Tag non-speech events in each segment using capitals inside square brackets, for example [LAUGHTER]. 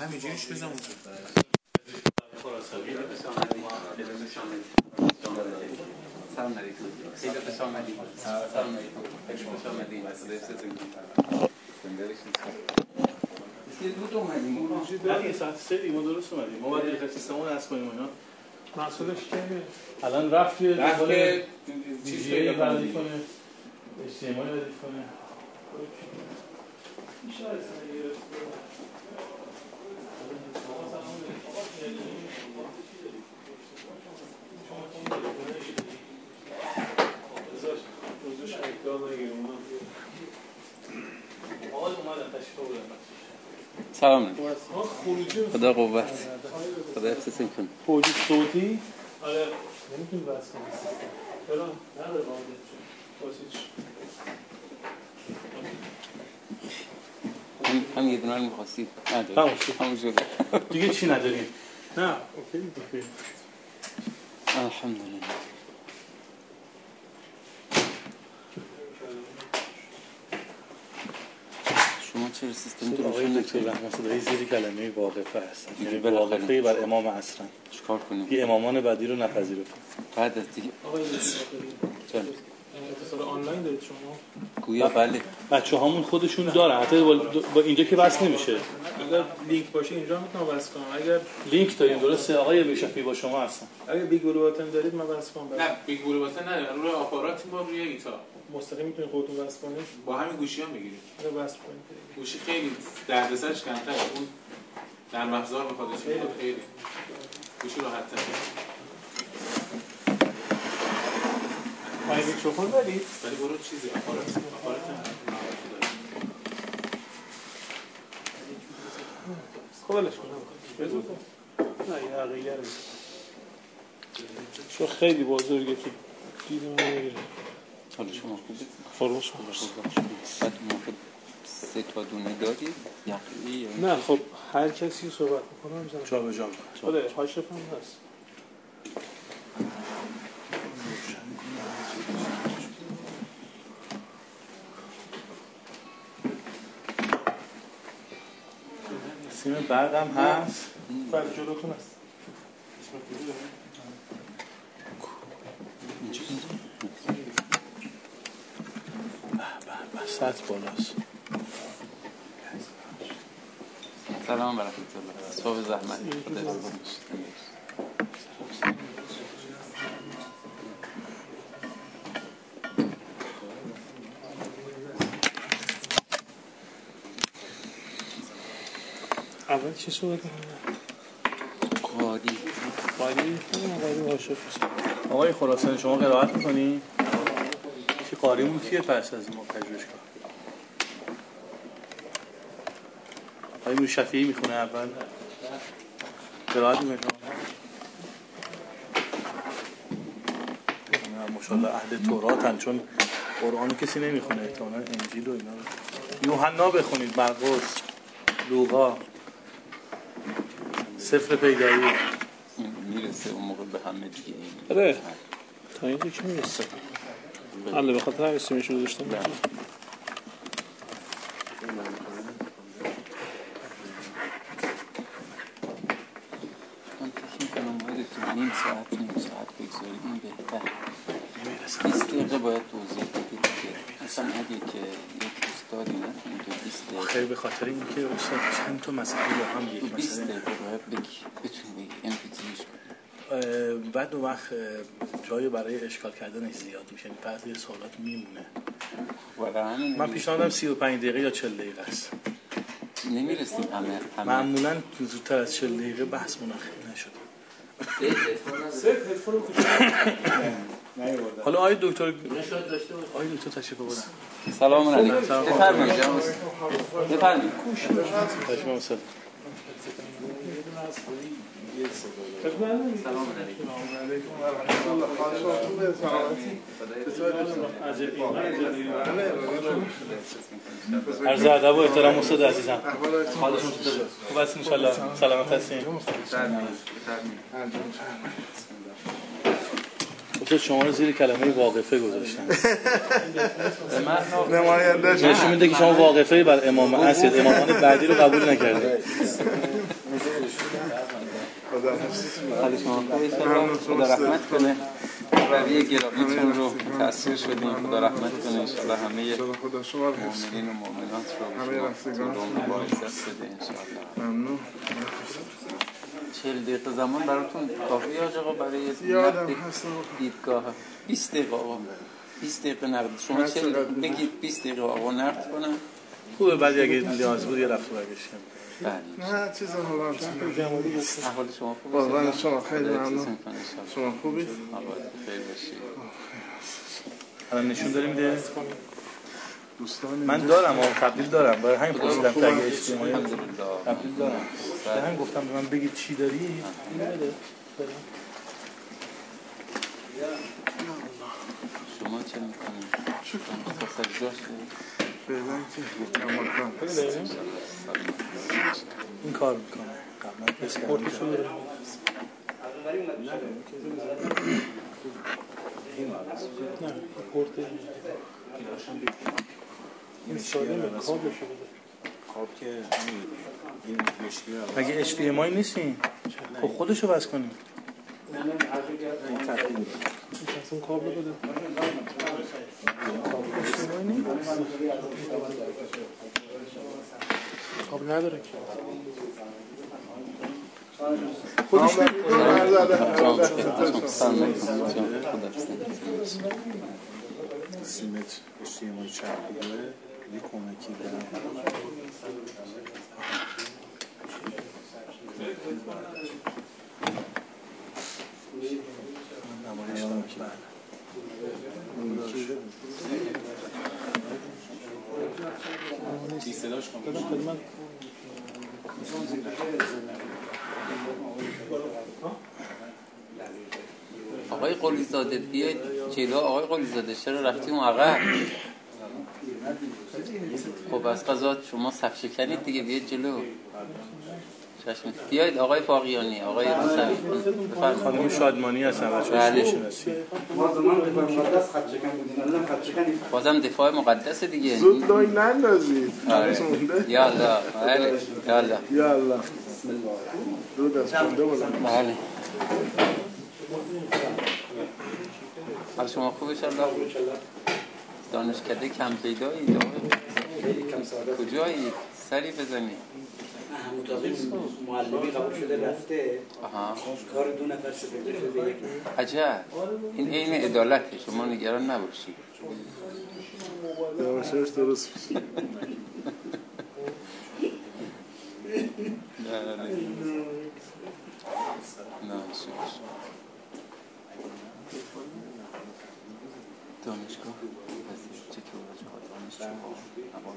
همینجوریش بزن اونجا سلام علیکم سلام علیکم سه دیگه ما درست اومدیم ما باید دقیقه سیستم رو نصب کنیم اینا محصولش کیه؟ الان رفت یه رفت که چیز پیدا کنه دیگه. کنه سلام. خدا قوت. خدا حفظتون کنه فوجی صوتی آره. نمی‌تونی بس کنی. چرا؟ نداره؟ هم, یه دونه می‌خواستی. نداری تموم شد. تموم شد. دیگه چی نداریم؟ نه اوکی دیگه الحمدلله. شما چرا سیستم تو آقای روشن دکتر؟ رحمت خدایی زیر کلمه واقفه هستن یعنی. واقفه بر امام اصلا چیکار کنیم؟ دیگه امامان بعدی رو نپذیرفتن بعد از دیگه. آقای چرا؟ آنلاین دارید شما؟ گویا بله. بچه هامون خودشون دارن حتی با, با اینجا که بس نمیشه. اگر لینک باشه اینجا می‌تونم بس کنم. اگر لینک داریم درسته؟ آقای بشفی با شما هستن اگر بیگ بلو باتن دارید من بس کنم نه بیگ بلو باتن نداره روی آپارات ما روی ایتا مستقیم می‌تونید خودتون بس کنید. با همین گوشی ها می‌گیریم. اگر بس کنید. گوشی خیلی دردسرش کمتره. اون در مغزار می‌خواد. خیلی. خیلی. گوشی راحت تره. پای میکروفون دارید؟ ولی برو چیزی آپارات آپارات خب ولش کن بزن. نه یه عقیه رو. چون خیلی بزرگه تو دید من نمی‌گیره حالا شما خوبه بعد موقع سه تا دونه داری نه خب هر کسی صحبت می‌کنه می‌زنم جا به جا هاشف هم هست. سیم برق هم هست. بله جلوتون هست. سطح بالاست. سلام برکت الله صبح زحمت. اول چی صحبت کنم؟ قاری هاشف هست آقای خراسان شما قرائت می‌کنی؟ که قاریمون کیه پس از ما پژوهشگاه؟ آقای میر شفیعی می‌خونه اول. قرائت می‌کنه ماشاءالله اهل توراتن چون قرآن کسی نمی‌خونه احتمالاً انجیل و اینا. یوحنا بخونید مرقس لوقا. سفر پیدایی. این می‌رسه اون موقع به همه دیگه آره. تا اینجا که می‌رسه. حالا به خاطر همین سیمش رو داشتم. تو نیم ساعت نیم ساعت بگذاریم این بهتر. 20 دقیقه باید توضیح بدید که اصلا اگه که یک استادی نتونه تو 20 دقیقه. خیلی به خاطر اینکه استاد چند تا مسئله با هم تو یک 20 مسئله دقیقه باید بگی بتونی بگی امپیتریش کنی اه، بعد اون وقت اه، جای برای اشکال کردنش زیاد میشه. یعنی بعضی سوالات میمونه. من پیشنهادم 35 دقیقه یا 40 دقیقه است. نمی‌رسیم همه همه معمولا زودتر از 40 دقیقه بحث منخیل نشده حالا آقای دکتر آقای دکتر تشریف آوردن. سلام علیکم. بفرمایید جناب استاد. بفرمایید تشریف آوردن. سلام علیکم عرض ادب و احترام استاد عزیزم حالشون چطوره خوب هستین ان شاء الله سلامت هستین استاد شما رو زیر کلمه واقفه گذاشتن نشون میده که شما واقفه بر امام هستید امامان بعدی رو قبول نکردید خدا. حال خدا رحمت کنه روی گرامیتون رو تاثیر شدیم خدا رحمت کنه انشالله همه مؤمنین و مؤمنات رو همه رفتگان. عزت بده انشالله ممنون چهل دقیقه زمان براتون کافی حاج آقا برای یادم هستم دیدگاه 20 دقیقه آقا 20 دقیقه نقد شما چهل بگید 20 دقیقه آقا نقد کنم خوبه بعد اگه نیاز بود یه رفت برگشت. بله نه چیز حالا احوال شما خوبه؟ قربان شما خیلی ممنون. شما خوبی؟ بخیر باشید الان نشون داریم میده من دارم آقا تبدیل دارم. برای همین پرسیدم اگه اجتماعی تبدیل دارم. برای همین گفتم به من بگید چی داری؟ شما چه می‌کنید؟ مختصر این کار می‌کنه قبلا کردم نه پورت این سالمه کابلشو بده خب که این مشکل مگه HDMI نیستین خب خودشو بس کنیم. بده کابل نداره که خودش خدا سیمت اجتماعی چرخیده یه کمکی دارم که بی آقای قلیزاده بیاید جلو. آقای قلیزاده چرا رفتی اون عقب خب از قضا شما صف شکنید دیگه. بیاید جلو. چشم بیاید آقای باقیانی آقای بفرمایید. خانم شادمانی هستن بچه بله. بازم دفاع مقدس دیگه. زود لای نندازید آره. یالا. بله. یالا. یا الله دو دست مونده بلند. بله. حال شما خوب الله دانشکده کم پیدایی کجایی؟ سری بزنید مطابق معلمی قبول شده رفته. کار دو نفر سپرده شده به یک عجب. این عین عدالته شما نگران نباشید. یواشاش درست. میشه بله. نه. شکر. دانشگاه چطور حالا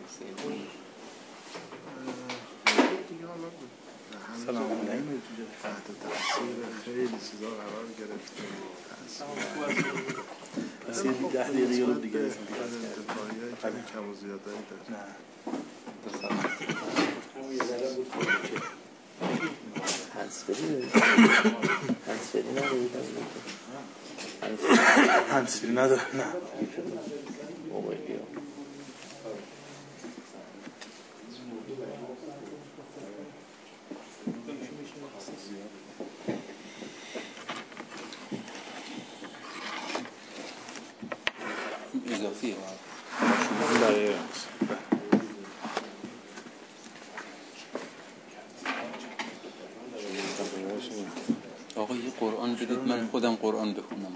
سلام علیکم تحت تاثیر خیلی چیزا قرار گرفته ده دقیقه رو دیگه از انتفاعی های کمی کم و زیادایی داره نه. هنسفری نداره نه اضافیه آقا یه قرآن بدید. من خودم قرآن بخونم.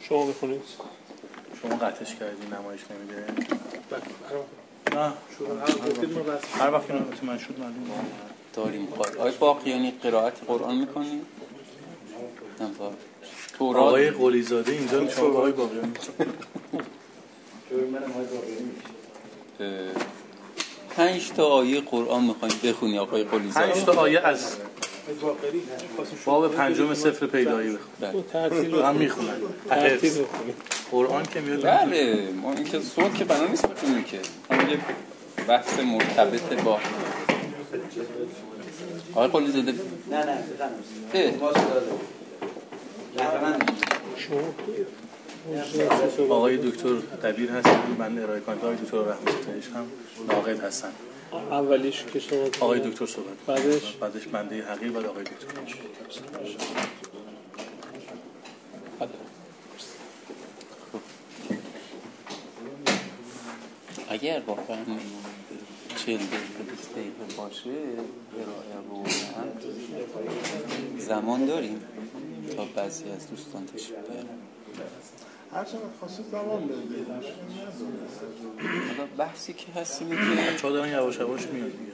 شما بخونید. شما قطعش کردی نمایش نمیده؟ بله نه. هر وقت که من شد معلوم داریم. کار آقای باقیانی قرائت قرآن می‌کنی؟ نه با تورات آقای قلیزاده اینجا شما با آقای باقیانی اه، پنج تا آیه قرآن می‌خوایم بخونی آقای پنج قلیزاده تا آیه از باب پنجم سفر پیدایی بخون. بله. هم می‌خونن ترتیب بخونید قرآن که میاد. بله ما اینکه صوت که بنا نیست بخونی که. اون یه بحث مرتبط با آقای قلیزاده. نه نه بزنم اه، ما صدا داریم تقریبا آقای دکتر دبیر هستن من ارائه کننده آقای دکتر رحمت هم ناقد هستن اولیش که صحبت آقای دکتر صحبت بعدش؟ بعدش بنده حقیر بعد آقای دکتر. اگر واقعا چل دقیقه بیست دقیقه باشه ارائه رو زمان داریم. تا بعضی از دوستان تشریف بیارن. هر چقدر خواستید زمان بدید. حالا بحثی که هست اینه که چهار دارن یواش یواش میاد دیگه.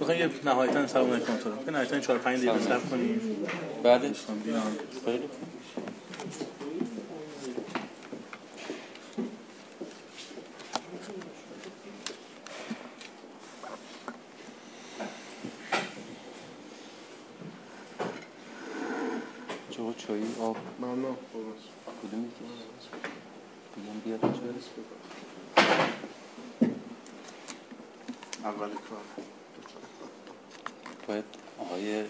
می‌خواین یه نهایتا سلام علیکم تو که نهایتا 4 5 دقیقه صبر کنیم. بله. دوستان بیان. خیلی خوب. جو چایی آب ممنون کدوم یکی بگم بیاد چایی اول کار. باید آقای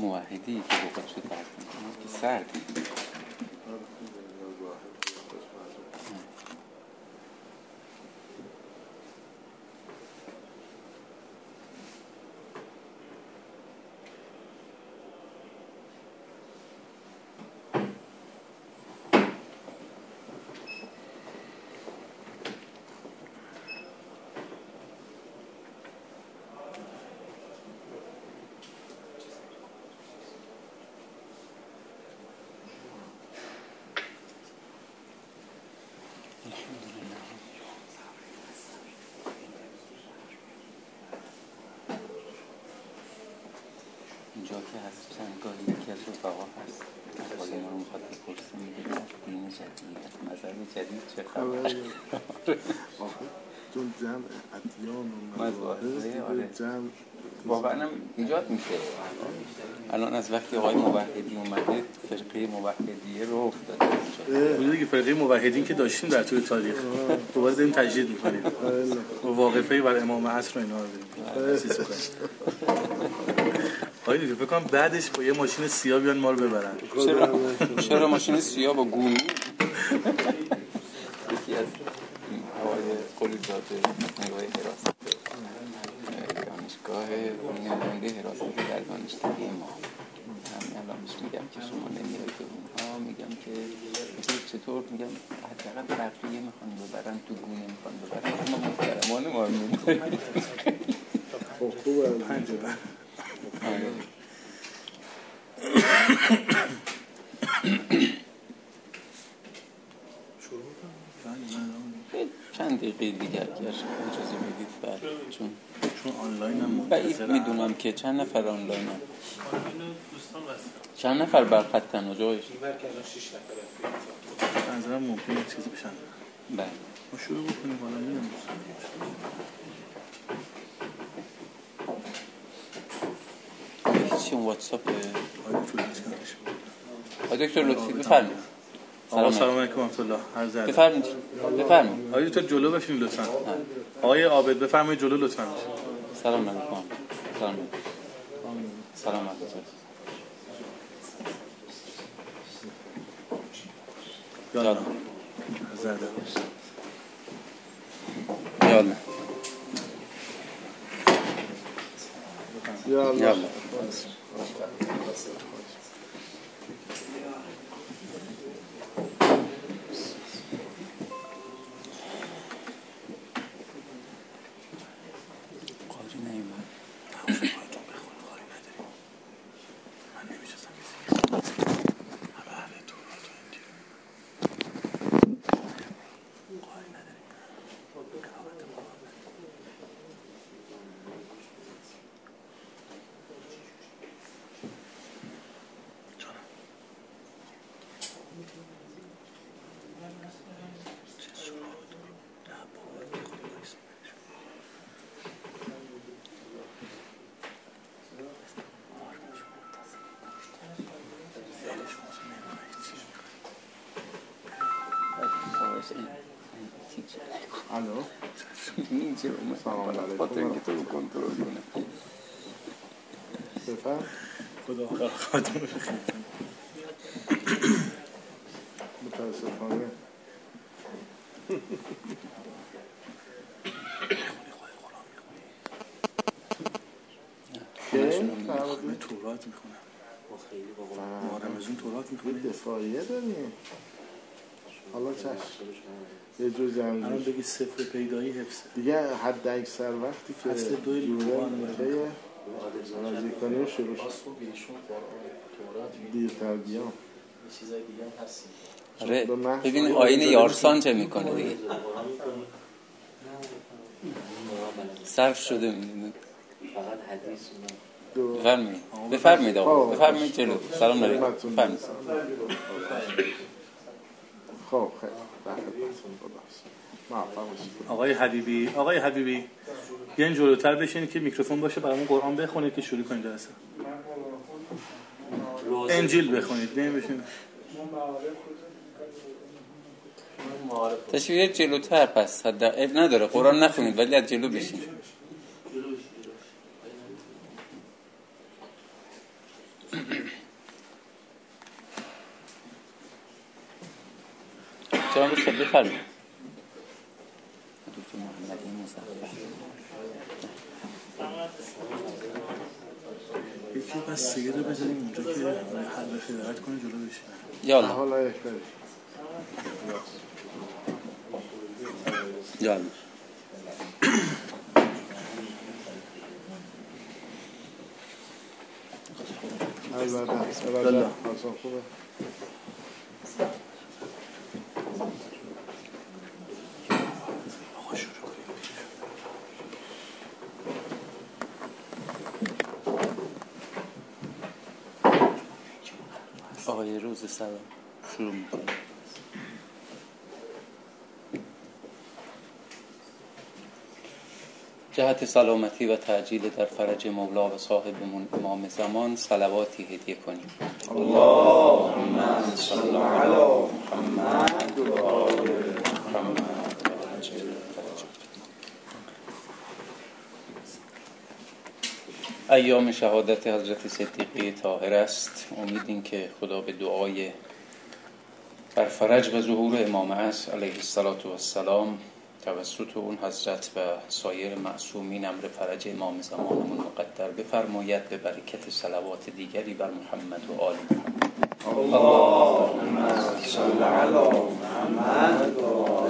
موحدی که بخواد شد درد کنه که سرد اینجا که هست چند گاهی یکی از رفقا هست احوال ما رو می‌خواد بپرسه میگه در دین جدید مذهب جدید چه خبر؟ [LAUGHS] چون جمع ادیان و مذاهب، آره. جمع واقعا هم ایجاد میشه. الان از وقتی آقای موحدی اومده فرقه موحدیه رو افتاده. بوده دیگه فرقه موحدین که داشتیم در طول تاریخ. دوباره داریم تجدید می‌کنیم. و واقفه بر امام عصر و اینا رو می‌کنیم. آقای دیگه فکر کنم بعدش با یه ماشین سیاه بیان ما رو ببرن. چرا؟ چرا ماشین سیاه با گونی [LAUGHS] یکی از این آقای قلیزاده نگاه حراست دانشگاه نماینده حراست در دانشگاهی ما همین الان بهش میگم که شما نمیای به اونها میگم که چطور میگم حداقل بقیه می‌خوان ببرن تو گونه می‌خوان ببرن. ما محترمان ما. چند دقیقه دیگر اگر اجازه بدید بله چون چون آنلاین هم بعید. می‌دونم که چند نفر آنلاین هم؟ چند نفر بر خطن و جایش. اینور که الان 6 نفره به نظرم ممکنه چیز بشن. بله. ما شروع بکنیم حالا می‌دونم. اون واتساپ؟ آقای دکتر لطفی. بفرمایید. آقا سلام سلام علیکم و رحمت الله هر زرد. بفرمایید. بفرمایید. آقای دکتر جلو بشین لطفا. آقای عابد بفرمایید جلو لطفا. سلام علیکم. سلام. سلام علیکم. يلا. زاد. يلا. يلا. يلا. بفرم خدا خاتم متاسفانه. من تورات می‌خونم. خیلی بابا ما رمزون آره، تورات می‌خونیم دفاعیه داریم حالا چشم یه جور جمعی الان بگی صفر پیدایی حفظه. دیگه حد اکثر وقتی که فصل دوی لیوان راضی کنیم شروع شد. آره ببین آیه آین یارسان چه می‌کنه دیگه؟ صرف شده می‌بینی. فقط حدیث بفرمایید. بفرمایید آقا. خب. بفرمایید جلو. سلام علیکم. بفرمایید. خب خیلی. موفق باشید آقای حبیبی آقای حبیبی بیاین جلوتر بشینید که میکروفون باشه برامون قرآن بخونید که شروع کنید جلسه. انجیل بخونید. بیاین بشینید تشویق جلوتر پس. حد اب نداره. قرآن نخونید ولی از جلو بشین. استاد بفرمایید. دکتر محمدی مظفر یکی بس سیگار رو بزنیم اونجا که حل خدمت کنه جلو بشینه یالا. حالا یالا. البته البته خوبه آقای روز سلام شروع می‌کنم. جهت سلامتی و تعجیل در فرج مولا و صاحبمون امام زمان صلواتی هدیه کنیم. اللهم صل علی محمد و آل محمد و عجل فرجهم. ایام شهادت حضرت صدیقه طاهر است. امیدیم که خدا به دعای بر فرج و ظهور امام عصر علیه السلام توسط اون حضرت و سایر معصومین امر فرج امام زمانمون مقدر بفرماید به برکت صلوات دیگری بر محمد و آل محمد.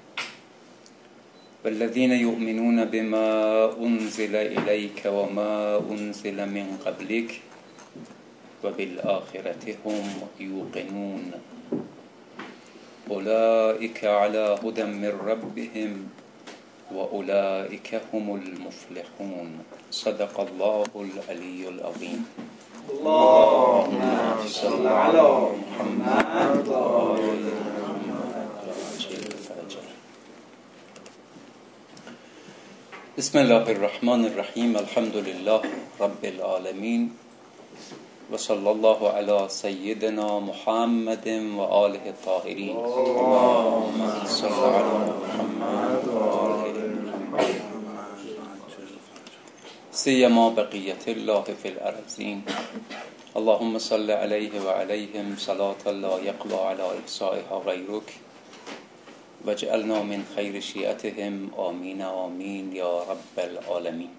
والذين يؤمنون بما أنزل إليك وما أنزل من قبلك وبالآخرة هم يوقنون. أولئك على هدى من ربهم وأولئك هم المفلحون. صدق الله العلي العظيم. اللهم صل على محمد وآل محمد بسم الله الرحمن الرحيم الحمد لله رب العالمين وصلى الله على سيدنا محمد وآله الطاهرين. اللهم صل على محمد وآله سيما بقية الله في الأرضين. اللهم صل عليه وعليهم صلاة لا يقضى على إحصائها غيرك. واجعلنا من خير شيعتهم آمين آمين يا رب العالمين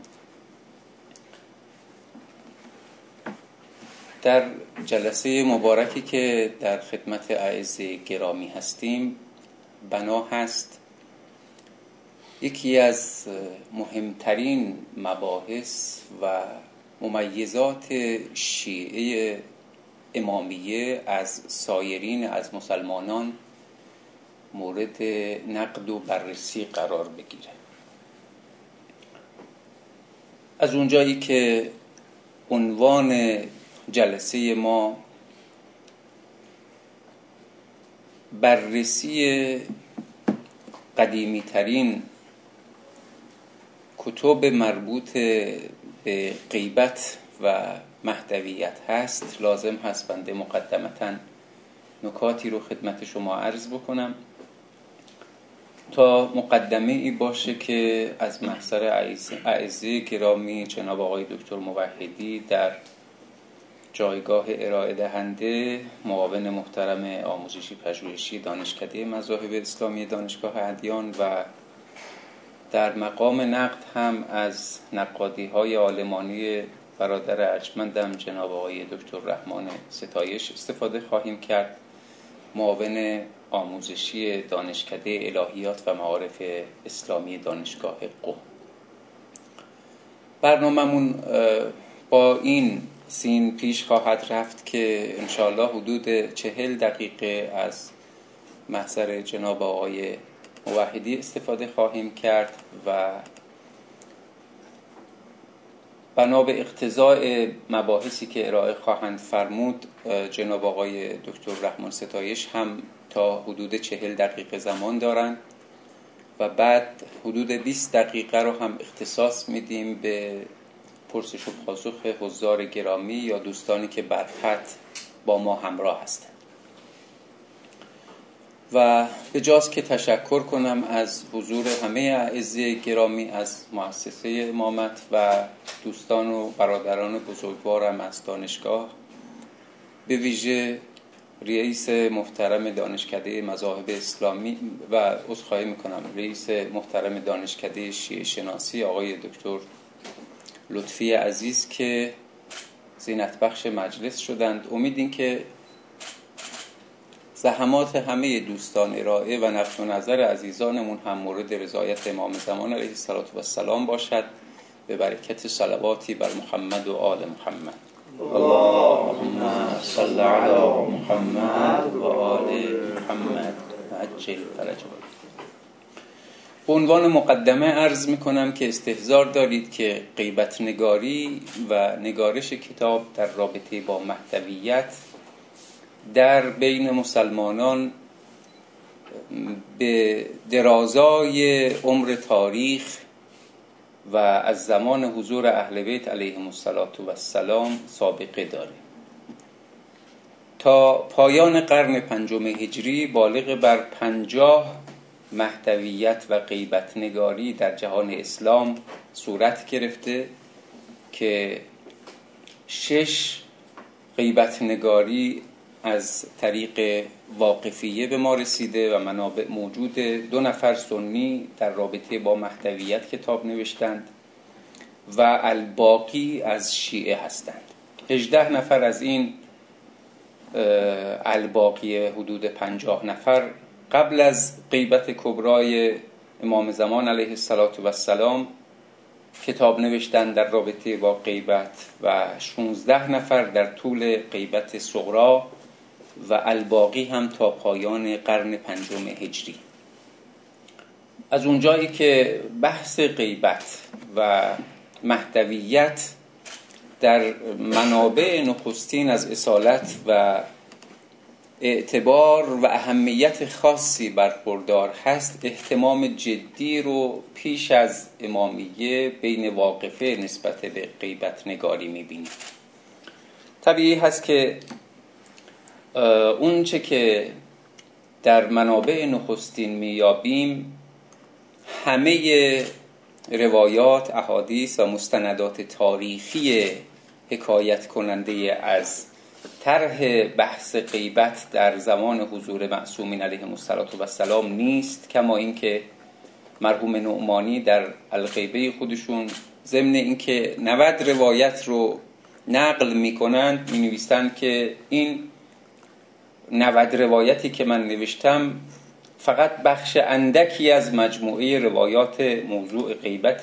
در جلسه مبارکی که در خدمت اعز گرامی هستیم بنا هست یکی از مهمترین مباحث و ممیزات شیعه امامیه از سایرین از مسلمانان مورد نقد و بررسی قرار بگیره. از اونجایی که عنوان جلسه ما بررسی قدیمی ترین کتب مربوط به غیبت و محتویت هست لازم هست بنده مقدمتا نکاتی رو خدمت شما عرض بکنم. تا مقدمه ای باشه که از محضر اعزه گرامی جناب آقای دکتر موحدی در جایگاه ارائه دهنده معاون محترم آموزشی پژوهشی دانشکده مذاهب اسلامی دانشگاه ادیان و در مقام نقد هم از نقادی های آلمانی برادر ارجمندم جناب آقای دکتر رحمان ستایش استفاده خواهیم کرد. معاون آموزشی دانشکده الهیات و معارف اسلامی دانشگاه قم. برنامهمون با این سین پیش خواهد رفت که انشاءالله حدود چهل دقیقه از محضر جناب آقای موحدی استفاده خواهیم کرد و بنا به اقتضاع مباحثی که ارائه خواهند فرمود جناب آقای دکتر رحمان ستایش هم تا حدود چهل دقیقه زمان دارند و بعد حدود 20 دقیقه رو هم اختصاص میدیم به پرسش و پاسخ حضار گرامی یا دوستانی که بر خط با ما همراه هستند. و به جاست که تشکر کنم از حضور همه اعزه گرامی از مؤسسه امامت و دوستان و برادران بزرگوارم از دانشگاه. به ویژه رئیس محترم دانشکده مذاهب اسلامی و عذرخواهی می‌کنم رئیس محترم دانشکده شیعه شناسی آقای دکتر لطفی عزیز که زینت بخش مجلس شدند. امید که زحمات همه دوستان ارائه و نقش و نظر عزیزانمون هم مورد رضایت امام زمان علیه السلام باشد. به برکت صلواتی بر محمد و آل محمد. اللهم صل علی محمد و آل محمد. عجل فرجه به عنوان مقدمه عرض می کنم که استهزار دارید که غیبت نگاری و نگارش کتاب در رابطه با محتویت در بین مسلمانان به درازای عمر تاریخ و از زمان حضور اهل بیت علیهم السلام سابقه داره تا پایان قرن پنجم هجری بالغ بر پنجاه محتویت و غیبت نگاری در جهان اسلام صورت گرفته که شش غیبت نگاری از طریق واقفیه به ما رسیده و منابع موجود دو نفر سنی در رابطه با محتویت کتاب نوشتند و الباقی از شیعه هستند. هجده نفر از این الباقی حدود پنجاه نفر قبل از غیبت کبرای امام زمان علیه السلام کتاب نوشتن در رابطه با غیبت و 16 نفر در طول غیبت صغرا و الباقی هم تا پایان قرن پنجم هجری. از اونجایی که بحث غیبت و محتویت در منابع نخستین از اصالت و اعتبار و اهمیت خاصی برخوردار هست احتمام جدی رو پیش از امامیه بین واقفه نسبت به غیبت نگاری می‌بینیم. طبیعی هست که اون چه که در منابع نخستین میابیم همه روایات احادیث و مستندات تاریخی حکایت کننده از طرح بحث غیبت در زمان حضور معصومین علیهم السلام نیست کما اینکه مرحوم نعمانی در الغیبه خودشون ضمن اینکه 90 روایت رو نقل می‌کنند می نویسند که این 90 روایتی که من نوشتم فقط بخش اندکی از مجموعه روایات موضوع غیبت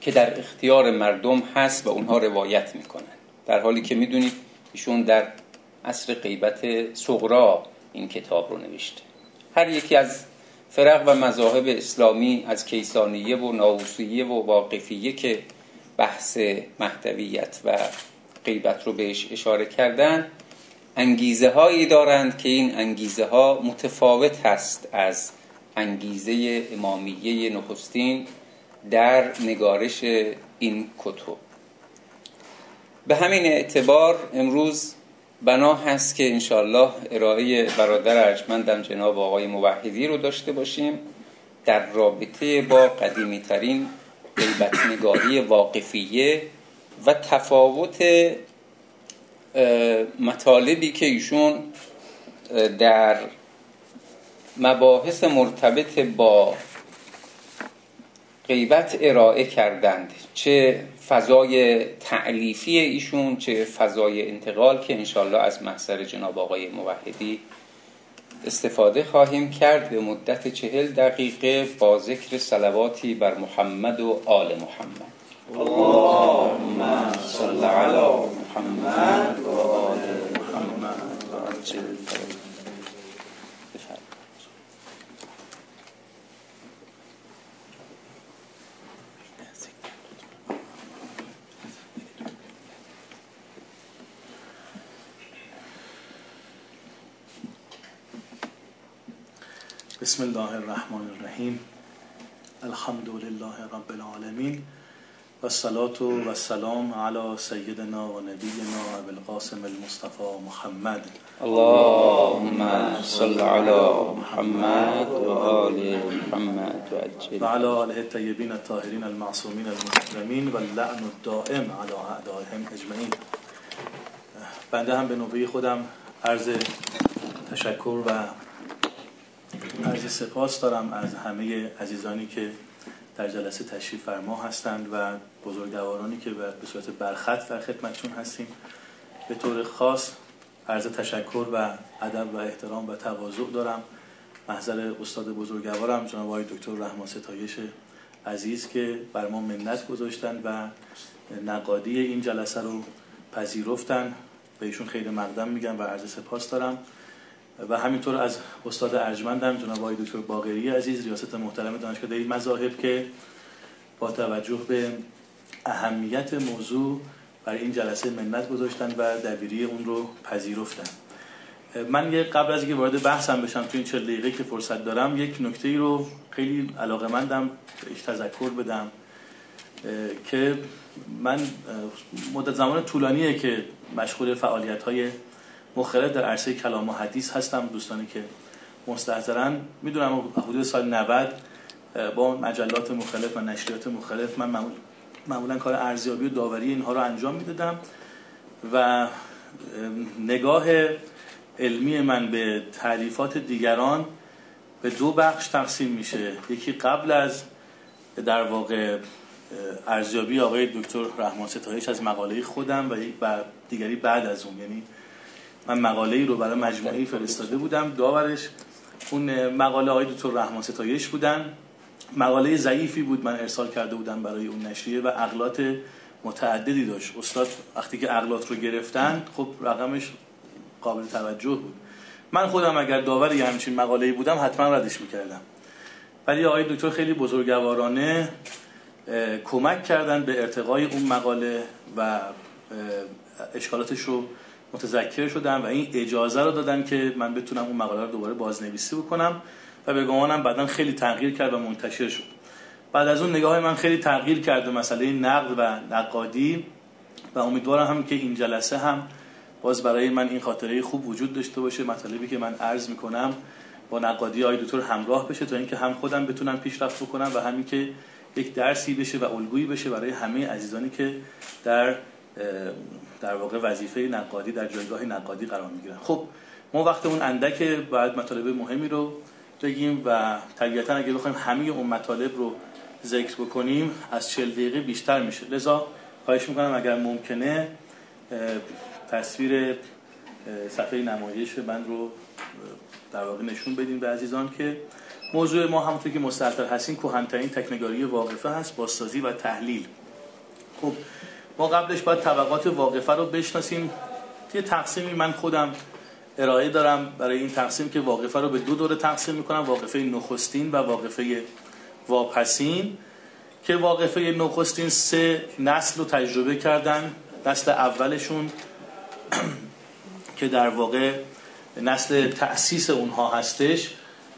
که در اختیار مردم هست و اونها روایت می‌کنند در حالی که می‌دونید ایشون در عصر غیبت صغرا این کتاب رو نوشته. هر یکی از فرق و مذاهب اسلامی از کیسانیه و ناوسیه و واقفیه که بحث محتویت و غیبت رو بهش اشاره کردن انگیزه هایی دارند که این انگیزه ها متفاوت هست از انگیزه امامیه نخستین در نگارش این کتب. به همین اعتبار امروز بنا هست که انشالله ارائه برادر ارجمندم جناب آقای موحدی رو داشته باشیم در رابطه با قدیمی ترین نگاری واقفیه و تفاوت مطالبی که ایشون در مباحث مرتبط با غیبت ارائه کردند چه فضای تعلیفی ایشون چه فضای انتقال که انشالله از محضر جناب آقای موحدی استفاده خواهیم کرد. به مدت چهل دقیقه با ذکر سلواتی بر محمد و آل محمد. اللهم صل علی محمد و آل محمد و بسم الله الرحمن الرحیم الحمد لله رب العالمین و الصلاة و السلام علی سیدنا و نبینا ابو القاسم المصطفى محمد. اللهم صل على محمد و آل محمد و علی آله الطیبین الطاهرین المعصومین المحترمین و اللعن الدائم علی اعدائهم اجمعین. بنده هم به نوبه خودم عرض تشکر و عرض سپاس دارم از همه عزیزانی که در جلسه تشریف فرما هستند و بزرگوارانی که به صورت برخط در خدمتشون هستیم. به طور خاص عرض تشکر و ادب و احترام و تواضع دارم. محضر استاد بزرگوارم جناب آقای دکتر رحمان ستایش عزیز که بر ما منت گذاشتن و نقادی این جلسه رو پذیرفتن. بهشون خیلی مقدم میگم و عرض سپاس دارم. و همینطور از استاد ارجمندم جناب آقای دکتر باقری عزیز ریاست محترم دانشگاه این مذاهب که با توجه به اهمیت موضوع برای این جلسه منت گذاشتن و دبیری اون رو پذیرفتن. من یه قبل از اینکه وارد بحثم بشم تو این چه دقیقه که فرصت دارم یک نکته ای رو خیلی علاقه مندم بهش تذکر بدم که من مدت زمان طولانیه که مشغول فعالیت های مختلف در عرصه کلام و حدیث هستم. دوستانی که مستحضرن می‌دونم حدود سال 90 با مجلات مختلف و نشریات مختلف من معمولا کار ارزیابی و داوری اینها رو انجام می‌دادم و نگاه علمی من به تعریفات دیگران به دو بخش تقسیم میشه. یکی قبل از در واقع ارزیابی آقای دکتر رحمان ستایش از مقاله خودم و دیگری بعد از اون. یعنی من مقاله ای رو برای مجموعه فرستاده بودم. داورش اون مقاله های دکتر رحمان ستایش بودن. مقاله ضعیفی بود من ارسال کرده بودم برای اون نشریه و اغلاط متعددی داشت. استاد وقتی که اغلاط رو گرفتن خب رقمش قابل توجه بود. من خودم اگر داور یه همچین مقاله بودم حتما ردش می‌کردم. ولی آقای دکتر خیلی بزرگوارانه کمک کردن به ارتقای اون مقاله و اشکالاتش رو متذکر شدم و این اجازه رو دادن که من بتونم اون مقاله رو دوباره بازنویسی بکنم و به گمانم بعدا خیلی تغییر کرد و منتشر شد. بعد از اون نگاه من خیلی تغییر کرده مسئله نقد و نقادی و امیدوارم هم که این جلسه هم باز برای من این خاطره خوب وجود داشته باشه مطالبی که من عرض می‌کنم با نقادی های دکتر همراه بشه تا اینکه هم خودم بتونم پیشرفت بکنم و همین که یک درسی بشه و الگویی بشه برای همه عزیزانی که در در واقع وظیفه نقادی در جایگاه نقادی قرار می‌گیرن. خب ما وقتمون اندکه باید مطالب مهمی رو بگیم و طبیعتا اگه بخوایم همه اون مطالب رو ذکر بکنیم از 40 دقیقه بیشتر میشه. لذا خواهش می‌کنم اگر ممکنه تصویر صفحه نمایش من رو در واقع نشون بدیم به عزیزان که موضوع ما همونطور که مستحضر هستیم کهنترین تکنگاری واقفه هست بازسازی و تحلیل. خب ما قبلش باید طبقات واقفه رو بشناسیم. یه تقسیمی من خودم ارائه دارم برای این تقسیم که واقفه رو به دو دوره تقسیم می‌کنم واقفه نخستین و واقفه واپسین. که واقفه نخستین سه نسل رو تجربه کردن نسل اولشون که در واقع نسل تأسیس اونها هستش.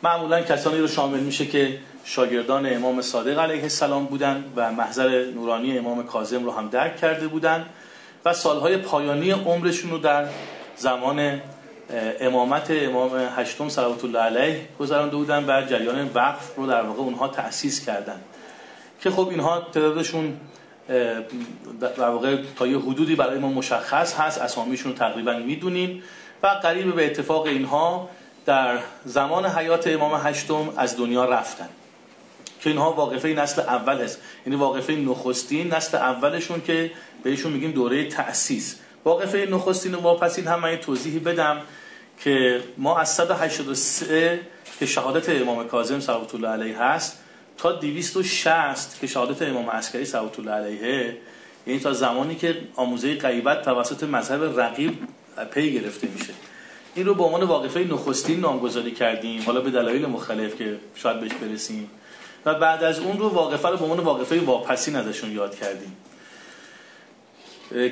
معمولا کسانی رو شامل میشه که شاگردان امام صادق علیه السلام بودند و محضر نورانی امام کاظم رو هم درک کرده بودند و سالهای پایانی عمرشون رو در زمان امامت امام هشتم صلوات الله علیه گذرانده بودن و جریان وقف رو در واقع اونها تأسیس کردن. که خب اینها تعدادشون در واقع تا یه حدودی برای ما مشخص هست اسامیشون رو تقریبا می‌دونیم و قریب به اتفاق اینها در زمان حیات امام هشتم از دنیا رفتن. که اینها واقفه نسل اول هست یعنی واقفه نخستین نسل اولشون که بهشون میگیم دوره تأسیس. واقفه نخستین و واپسین هم من توضیحی بدم که ما از 183 که شهادت امام کاظم صلوات الله علیه هست تا 260 که شهادت امام عسکری صلوات الله علیه یعنی تا زمانی که آموزه غیبت توسط مذهب رقیب پی گرفته میشه. این رو به عنوان واقفه نخستین نامگذاری کردیم. حالا به دلایل مختلف که شاید بهش برسیم. و بعد از اون رو واقفه رو به عنوان واقفه واپسین ازشون یاد کردیم.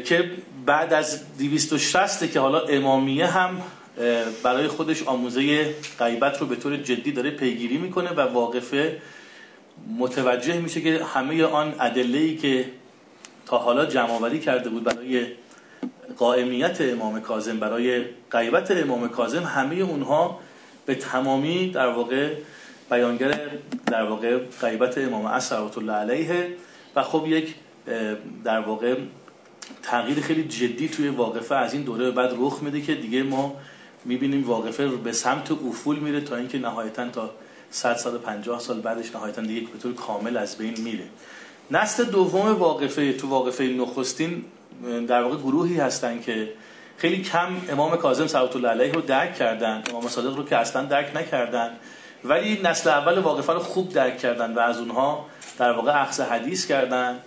که بعد از 260 که حالا امامیه هم برای خودش آموزه غیبت رو به طور جدی داره پیگیری می‌کنه و واقفه متوجه میشه که همه آن ای که تا حالا جمعآوری کرده بود برای قائمیت امام کاظم برای غیبت امام کاظم همه اونها به تمامی در واقع بیانگر در واقع غیبت امام عصر الله علیه و خب یک در واقع تغییر خیلی جدی توی واقفه از این دوره بعد رخ میده که دیگه ما می‌بینیم واقفه به سمت افول میره تا اینکه نهایتا تا 100 سال 50 سال بعدش نهایتا دیگه به طور کامل از بین میره. نسل دوم واقفه تو واقفه نخستین در واقع گروهی هستن که خیلی کم امام کاظم صلوات الله علیه رو درک کردن امام صادق رو که اصلا درک نکردن. ولی نسل اول واقفه رو خوب درک کردن و از اونها در واقع اخذ حدیث کردن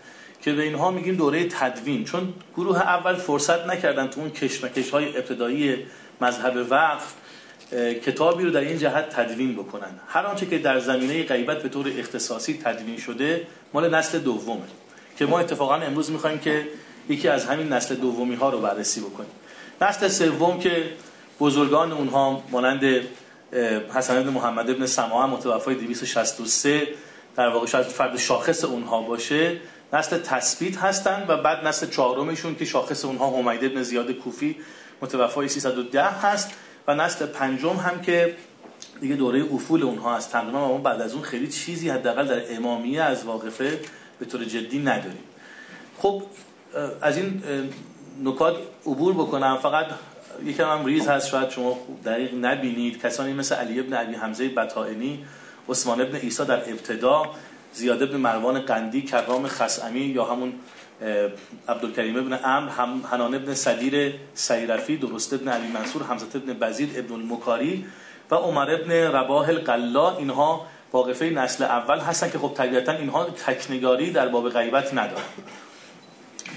که به اینها میگیم دوره تدوین. چون گروه اول فرصت نکردن تو اون کشمکش های ابتدایی مذهب وقف کتابی رو در این جهت تدوین بکنن. هر آنچه که در زمینه غیبت به طور اختصاصی تدوین شده مال نسل دومه که ما اتفاقا امروز می‌خوایم که یکی از همین نسل دومی ها رو بررسی بکنیم. نسل سوم که بزرگان اونها مانند حسن بن محمد ابن سماع متوفای 263 در واقع شاید فرد شاخص اونها باشه. نسل تثبیت هستن و بعد نسل چهارمشون که شاخص اونها حمید ابن زیاد کوفی متوفای 310 هست و نسل پنجم هم که دیگه دوره افول اونها هست. تقریبا ما بعد از اون خیلی چیزی حداقل در امامیه از واقفه به طور جدی نداریم. خب از این نکات عبور بکنم. فقط یکم هم ریز هست شاید شما دقیق نبینید. کسانی مثل علی ابن علی حمزه بطائنی عثمان ابن عیسی در ابتدا زیاد ابن مروان قندی کرام خسعمی یا همون عبدالکریم ابن امر هم حنان ابن صدیر سیرفی درست ابن علی منصور حمزت ابن بزید ابن المکاری و عمر ابن رباه القلا. اینها واقفه نسل اول هستن که خب طبیعتا اینها تکنگاری در باب غیبت ندارن.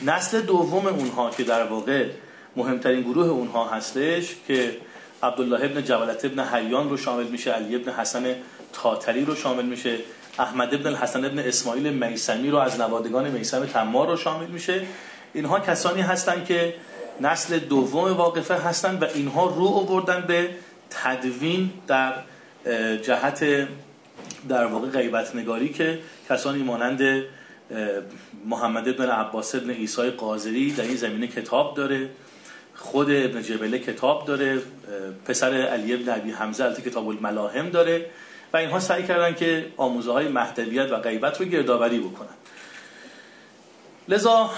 نسل دوم اونها که در واقع مهمترین گروه اونها هستش که عبدالله ابن جولت ابن حیان رو شامل میشه علی ابن حسن تاتری رو شامل میشه احمد ابن الحسن ابن اسماعیل میسمی رو از نوادگان میسم تمار رو شامل میشه. اینها کسانی هستند که نسل دوم واقفه هستند و اینها رو آوردن به تدوین در جهت در واقع غیبت نگاری که کسانی مانند محمد ابن عباس ابن ایسای قاضری در این زمینه کتاب داره. خود ابن جبله کتاب داره پسر علی ابن عبی حمزه کتاب الملاهم داره و اینها سعی کردن که آموزه های مهدویت و غیبت رو گردآوری بکنن. لذا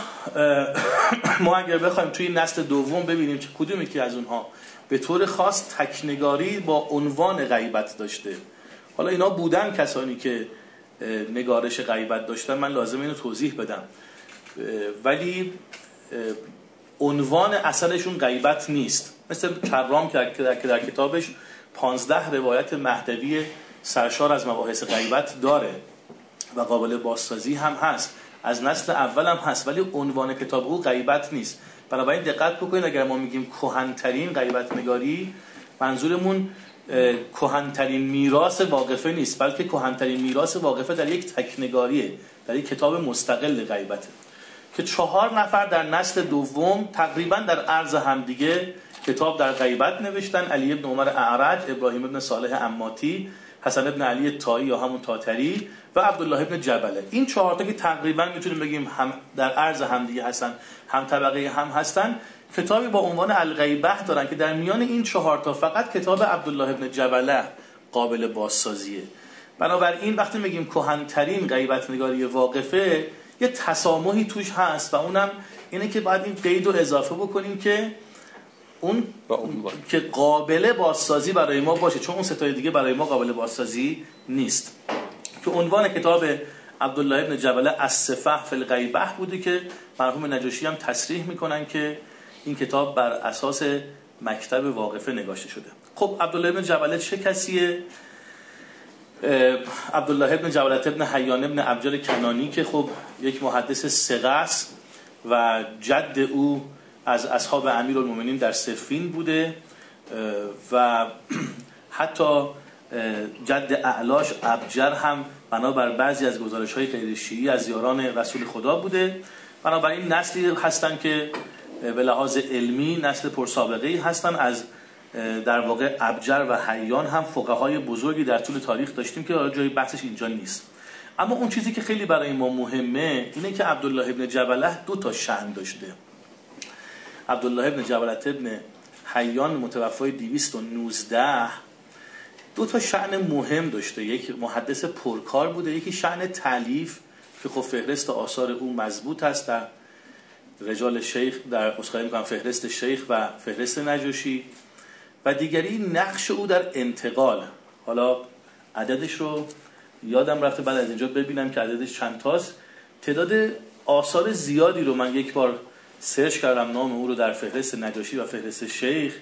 ما اگر بخوایم توی نسل دوم ببینیم که کدومی که از اونها به طور خاص تکنگاری با عنوان غیبت داشته. حالا اینا بودن کسانی که نگارش غیبت داشتن من لازم اینو توضیح بدم. ولی عنوان اصلشون غیبت نیست. مثل کرام که در کتابش پانزده روایت مهدوی سرشار از مباحث غیبت داره و قابل بازسازی هم هست. از نسل اول هم هست ولی عنوان کتاب او غیبت نیست. بنابراین دقت بکنید اگر ما میگیم کهنترین غیبت نگاری منظورمون کهنترین میراث واقفه نیست بلکه کهنترین میراث واقفه در یک تکنگاریه در یک کتاب مستقل غیبته. که چهار نفر در نسل دوم تقریبا در عرض همدیگه کتاب در غیبت نوشتن. علی ابن عمر اعرج ابراهیم ابن صالح اماتی حسن ابن علی تایی یا همون تاتری و عبدالله ابن جبله. این چهار تا که تقریبا می‌تونیم بگیم هم در عرض همدیگه هستن هم طبقه هم هستن کتابی با عنوان الغیبه دارن که در میان این چهار تا فقط کتاب عبدالله ابن جبله قابل بازسازیه. بنابراین وقتی میگیم کهنترین غیبت نگاری واقفه یه تسامحی توش هست و اونم اینه که باید این قید رو اضافه بکنیم که اون که قابل بازسازی برای ما باشه چون اون ستای دیگه برای ما قابل بازسازی نیست. که عنوان کتاب عبدالله ابن جبله از صفح فی الغیبه بوده که مرحوم نجاشی هم تصریح می‌کنن که این کتاب بر اساس مکتب واقفه نگاشته شده. خب عبدالله ابن جبله چه کسیه؟ عبدالله ابن جبلت ابن حیان ابن ابجال کنانی که خب یک محدث سقه و جد او از اصحاب امیر المومنین در سفین بوده و [CLEARS THROAT] حتی جد اعلاش ابجر هم بنابر بعضی از گزارش های غیر از یاران رسول خدا بوده. بنابراین نسلی هستن که به لحاظ علمی نسل پرسابقه هستن از در واقع ابجر و حیان هم فقهای بزرگی در طول تاریخ داشتیم که جای بحثش اینجا نیست. اما اون چیزی که خیلی برای ما مهمه اینه که عبدالله ابن جبله دو تا شأن داشته. عبدالله ابن جبلت ابن حیان متوفای 219 دو تا شعن مهم داشته. یک محدث پرکار بوده یکی شعن تعلیف که خب فهرست آثار او مضبوط هست در رجال شیخ در اسخای می‌کنم فهرست شیخ و فهرست نجاشی. و دیگری نقش او در انتقال. حالا عددش رو یادم رفته بعد از اینجا ببینم که عددش چند تاست. تعداد آثار زیادی رو من یک بار سرچ کردم نام او رو در فهرست نجاشی و فهرست شیخ.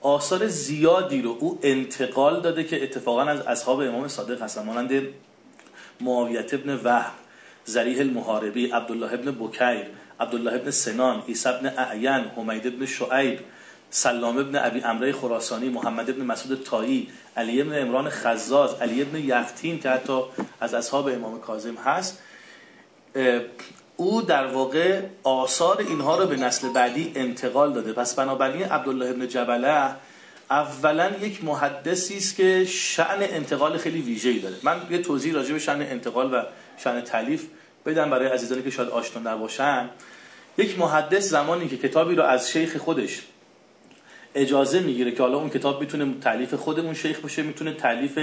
آثار زیادی رو او انتقال داده که اتفاقا از اصحاب امام صادق هستن مانند معاویت ابن وحب زریح المحاربی عبدالله ابن بکیر عبدالله ابن سنان عیسی ابن اعین حمید ابن شعیب. سلام ابن ابی امره خراسانی محمد ابن مسعود تایی علی ابن عمران خزاز علی ابن یفتین که حتی از اصحاب امام کاظم هست. او در واقع آثار اینها رو به نسل بعدی انتقال داده. پس بنابراین عبدالله ابن جبله اولا یک محدثی است که شعن انتقال خیلی ویژه‌ای داره. من یه توضیح راجع به شأن انتقال و شأن تعلیف بدم برای عزیزانی که شاید آشنا نباشن. یک محدث زمانی که کتابی رو از شیخ خودش اجازه می‌گیره که حالا اون کتاب می‌تونه تعلیف خودمون شیخ باشه می‌تونه تعلیف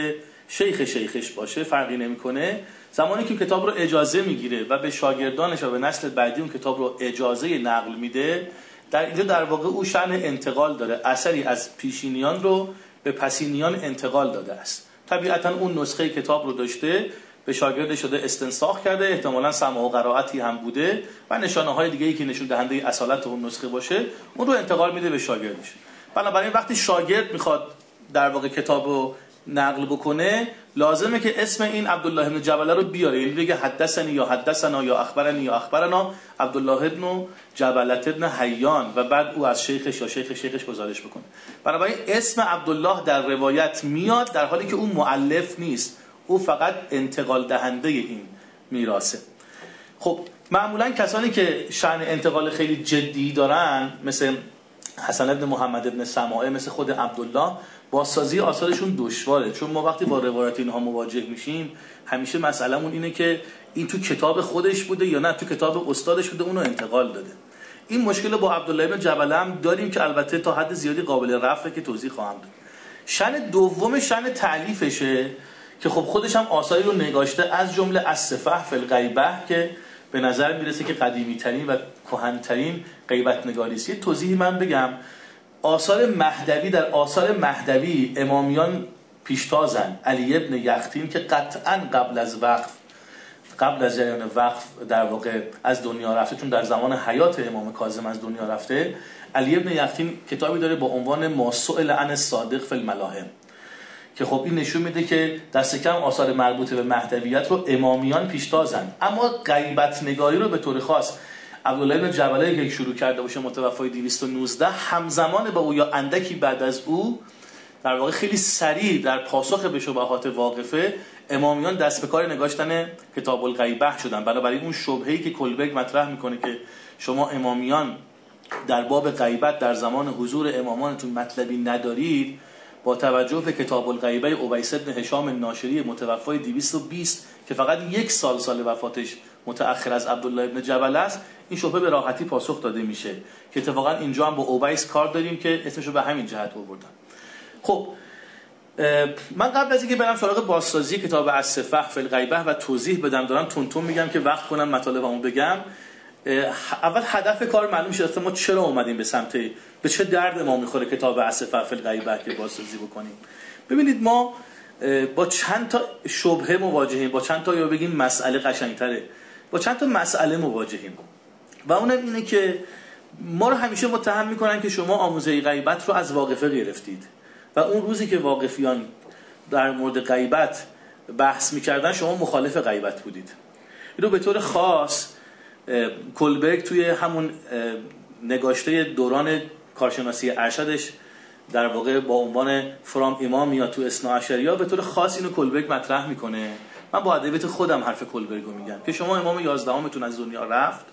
شیخ شیخش باشه فرقی نمی‌کنه. زمانی که کتاب رو اجازه می‌گیره و به شاگردانش و به نسل بعدی اون کتاب رو اجازه نقل میده در اینجا در واقع او شأن انتقال داره اثری از پیشینیان رو به پسینیان انتقال داده است. طبیعتا اون نسخه کتاب رو داشته به شاگرد شده استنساخ کرده احتمالا سماع و قرائتی هم بوده و نشانه های دیگه ای که نشون دهنده اصالت اون نسخه باشه اون رو انتقال میده به شاگردش. بنابراین وقتی شاگرد می‌خواد در واقع کتاب رو نقل بکنه لازمه که اسم این عبدالله ابن جبله رو بیاره. یعنی بگه حدثنی یا حدثنا یا اخبرنی یا اخبرنا. عبدالله ابن جبلت ابن حیان. و بعد او از شیخش یا شیخ شیخش گزارش بکنه. بنابراین اسم عبدالله در روایت میاد در حالی که او معلف نیست. او فقط انتقال دهنده این میراثه. خب معمولا کسانی که شأن انتقال خیلی جدی دارن مثل حسن ابن محمد ابن سماعه مثل خود عبدالله بازسازی آثارشون دشواره. چون ما وقتی با روایت اینها مواجه میشیم همیشه مسئلهمون اینه که این تو کتاب خودش بوده یا نه تو کتاب استادش بوده اونو انتقال داده. این مشکل با عبدالله بن جبله هم داریم که البته تا حد زیادی قابل رفعه که توضیح خواهم داد. شن دوم شن تعلیفشه که خب خودش هم آثاری رو نگاشته از جمله از صفح که به نظر می‌رسه که قدیمی ترین و کهنترین غیبت نگاری است توضیحی من بگم. آثار مهدوی در آثار مهدوی امامیان پیشتازن. علی ابن یختین که قطعا قبل از وقف قبل از جریان وقف در واقع از دنیا رفته چون در زمان حیات امام کاظم از دنیا رفته. علی ابن یختین کتابی داره با عنوان ماسئل عن صادق فی الملاهم که خب این نشون میده که دست کم آثار مربوط به مهدویت رو امامیان پیشتازن. اما غیبت نگاری رو به طور خاص عبدالله بن جبله که شروع کرده باشه متوفای 219 همزمان با او یا اندکی بعد از او در واقع خیلی سریع در پاسخ به شبهات واقفه امامیان دست به کار نگاشتن کتاب الغیبه شدن. بنابراین اون شبهه‌ای که کلبگ مطرح می‌کنه که شما امامیان در باب غیبت در زمان حضور امامانتون مطلبی ندارید با توجه به کتاب الغیبه اویس بن هشام ناشری متوفای 220 که فقط یک سال سال وفاتش متأخر از عبدالله ابن جبل است. این شبهه به راحتی پاسخ داده میشه که اتفاقا اینجا هم با اویس کار داریم که اسمشو به همین جهت آوردن. خب من قبل از اینکه برم سراغ بازسازی کتاب از فی الغیبه و توضیح بدم دارم تونتون میگم که وقت کنم مطالبمو بگم. اول هدف کار معلوم شد ما چرا اومدیم به سمت به چه درد ما می‌خوره کتاب اسفه فی الغیبه که بازسازی بکنیم. ببینید ما با چند تا شبهه مواجهیم با چند تا یا بگیم مسئله قشنگتره. با چند تا مسئله مواجهیم. و اونم اینه که ما رو همیشه متهم می‌کنن که شما آموزه غیبت رو از واقفه گرفتید. و اون روزی که واقفیان در مورد غیبت بحث می‌کردن شما مخالف غیبت بودید. رو به طور خاص کلبرگ توی همون نگاشته دوران کارشناسی ارشدش در واقع با عنوان فرام امام یا تو اسنا یا به طور خاص اینو کلبرگ مطرح می‌کنه. من با ادبیات خودم حرف کلبرگ رو میگم. که شما امام 11 همتون از دنیا رفت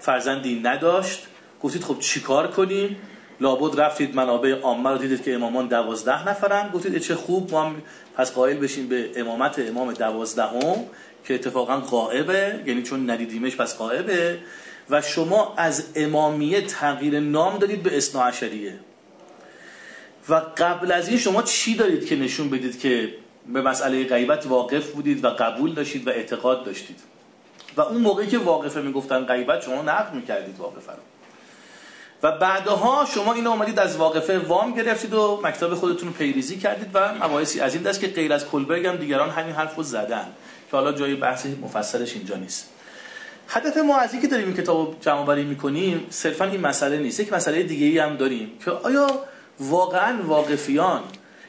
فرزندی نداشت گفتید خب چیکار کنیم؟ لابد رفتید منابع عامه رو دیدید که امامان دوازده نفرن. گفتید چه خوب ما هم پس قائل بشیم به امامت امام دوازدهم که اتفاقا قائبه یعنی چون ندیدیمش پس قائبه و شما از امامیه تغییر نام دادید به اسنا عشریه. و قبل از این شما چی دارید که نشون بدید که به مسئله غیبت واقف بودید و قبول داشتید و اعتقاد داشتید. و اون موقعی که واقفه می‌گفتن غیبت شما نقد می‌کردید واقفه رو. و بعدها شما اینو اومدید از واقفه وام گرفتید و مکتب خودتون رو پیریزی کردید و مباحثی از این دست که غیر از کلبرگ هم دیگران همین حرف رو زدن که حالا جای بحث مفصلش اینجا نیست. هدف ما از که داریم این کتاب جمع بری می‌کنیم صرفا این مسئله نیست. یک مسئله دیگه ای هم داریم که آیا واقعا واقفیان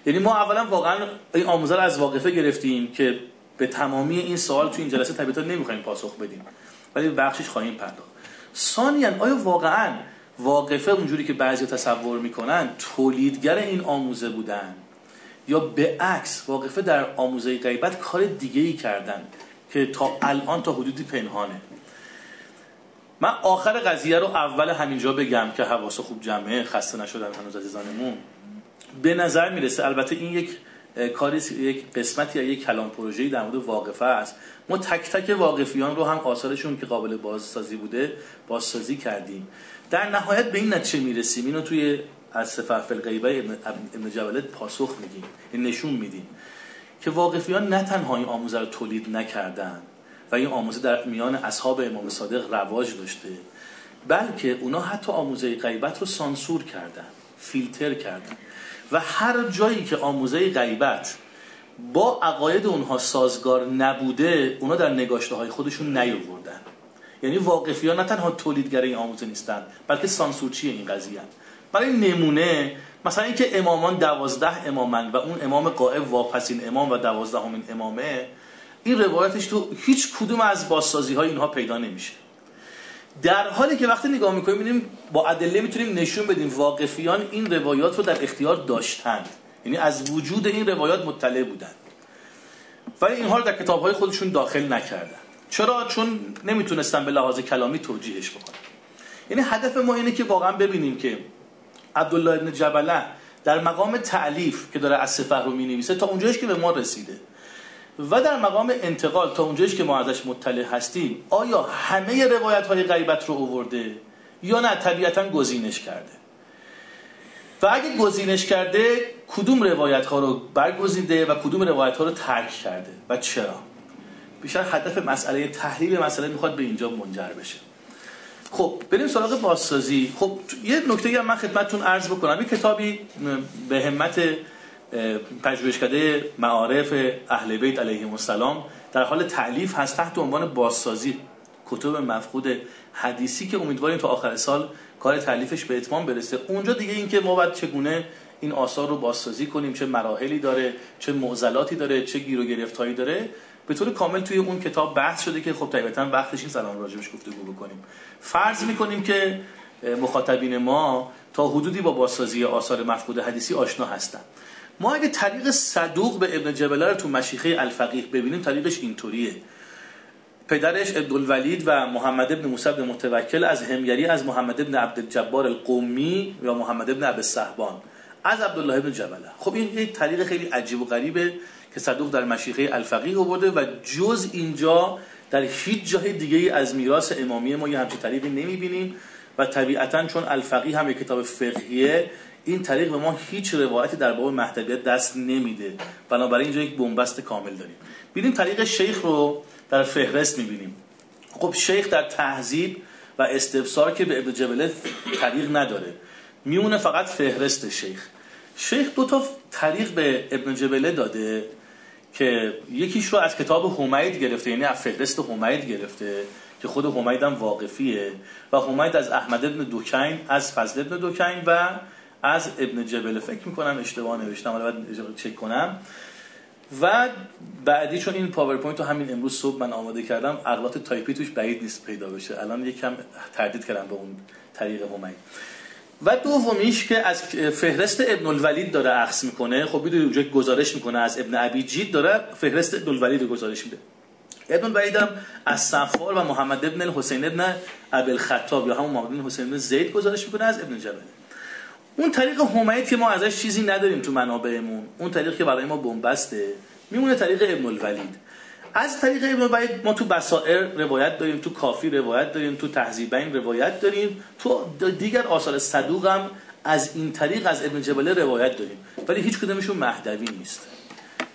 یعنی ما اولا واقعا این آموزه رو از واقفه گرفتیم که به تمامی این سوال تو این جلسه طبیعتا نمی‌خوایم پاسخ بدیم. ولی بخشش خواهیم پرداخت. ثانیا آیا واقعا واقفه اونجوری که بعضی تصور می‌کنن تولیدگر این آموزه بودن؟ یا به عکس واقفه در آموزه غیبت کار دیگه ای کردن که تا الان تا حدودی پنهانه؟ من آخر قضیه رو اول همینجا بگم که حواس خوب جمعه خسته نشدن هنوز عزیزانمون. به نظر می‌رسه البته این یک کاری یک قسمتی یا یک کلام پروژه‌ای در مورد واقفه است. ما تک تک واقفیان رو هم آثارشون که قابل بازسازی بوده بازسازی کردیم. در نهایت به این نتیجه می‌رسیم. اینو توی از سفر فلقیبه ابن جبلت پاسخ میگیم این نشون میدیم که واقفیان نه تنها این آموزه رو تولید نکردن و این آموزه در میان اصحاب امام صادق رواج داشته بلکه اونا حتی آموزه غیبت رو سانسور کردن فیلتر کردن. و هر جایی که آموزه غیبت با عقاید اونها سازگار نبوده اونا در نگاشته های خودشون نیاوردن. یعنی واقفی ها نه تنها تولیدگر این آموزه نیستن بلکه سانسورچی این قضیه برای نمونه مثلا اینکه امامان دوازده امامن و اون امام قائب واپسین امام و دوازدهمین امامه این روایتش تو هیچ کدوم از بازسازی های اینها پیدا نمیشه. در حالی که وقتی نگاه می‌کنیم می‌بینیم با ادله می‌تونیم نشون بدیم واقفیان این روایات رو در اختیار داشتند. یعنی از وجود این روایات مطلع بودن ولی اینها رو در کتاب های خودشون داخل نکردن. چرا؟ چون نمی‌تونستن به لحاظ کلامی توجیهش بکنن. یعنی هدف ما اینه که واقعا ببینیم که عبدالله ابن جبله در مقام تعلیف که داره از سفر رو می‌نویسه تا اونجایش که به ما رسیده. و در مقام انتقال تا اونجایش که ما ازش مطلع هستیم آیا همه روایت های غیبت رو اوورده یا نه؟ طبیعتا گزینش کرده. و اگه گزینش کرده کدوم روایت ها رو برگزیده و کدوم روایت ها رو ترک کرده و چرا؟ بیشتر هدف مسئله تحلیل مسئله می‌خواد به اینجا منجر بشه. خب بریم سراغ بازسازی. خب یه نکته هم من خدمتتون عرض بکنم. یه کتابی به همت پژوهشکده معارف اهل بیت علیهم السلام در حال تعلیف هست تحت عنوان بازسازی. کتب مفقود حدیثی که امیدواریم تا آخر سال کار تعلیفش به اتمام برسه. اونجا دیگه اینکه ما باید چگونه این آثار رو بازسازی کنیم چه مراحلی داره چه معضلاتی داره چه گیر و گرفتایی داره به طور کامل توی اون کتاب بحث شده که خب طبیعتا وقتش این سلام راجبش گفتگو بکنیم. فرض می‌کنیم که مخاطبین ما تا حدودی با بازسازی آثار مفقود حدیثی آشنا هستن. ما اگه طریق صدوق به ابن جبله رو تو مشیخه الفقیه ببینیم طریقش اینطوریه. پدرش عبدالولید و محمد ابن موسی بن متوکل از همیری از محمد ابن عبدالجبار القومی یا محمد ابن عبد الصحبان از عبدالله ابن جبله خب این یک طریق خیلی عجیب و غریبه که صدوق در مشیخه الفقیه آورده و جز اینجا در هیچ جای دیگه از میراث امامیه ما یه همچین طریقی نمی‌بینیم و طبیعتا چون الفقیه هم یک کتاب فقهیه این طریق به ما هیچ روایتی در باب مهدویت دست نمیده. بنابراین اینجا یک بنبست کامل داریم. ببینیم طریق شیخ رو در فهرست می‌بینیم. خب شیخ در تهذیب و استفسار که به ابن جبله طریق نداره. میمونه فقط فهرست شیخ. شیخ دو تا طریق به ابن جبله داده که یکیش رو از کتاب حمید گرفته یعنی از فهرست حمید گرفته که خود حمید هم واقفیه. و حمید از احمد ابن دوکین از فضل ابن دوکین و از ابن جبل فکر می‌کنم اشتباه نوشتم حالا باید چک کنم. و بعدی چون این پاورپوینت رو همین امروز صبح من آماده کردم اغلاط تایپی توش بعید نیست پیدا بشه. الان یکم تردید کردم به اون طریق همین. و دومیش که از فهرست ابن الولید داره اخذ می‌کنه. خب بدونید اونجا گزارش می‌کنه از ابن ابی جید داره فهرست ابن الولید رو گزارش میده. ابن الولید هم از صفار و محمد ابن الحسین ابن ابل خطاب یا همون محمد ابن حسین ابن زید گزارش می‌کنه از ابن جبل. اون طریق حمید که ما ازش چیزی نداریم تو منابعمون اون طریق که برای ما بنبسته میمونه طریق ابن الولید. از طریق ابن الولید ما تو بصائر روایت داریم تو کافی روایت داریم تو تهذیبین روایت داریم. تو دیگر آثار صدوق هم از این طریق از ابن جبله روایت داریم. ولی هیچ کدومشون مهدوی نیست.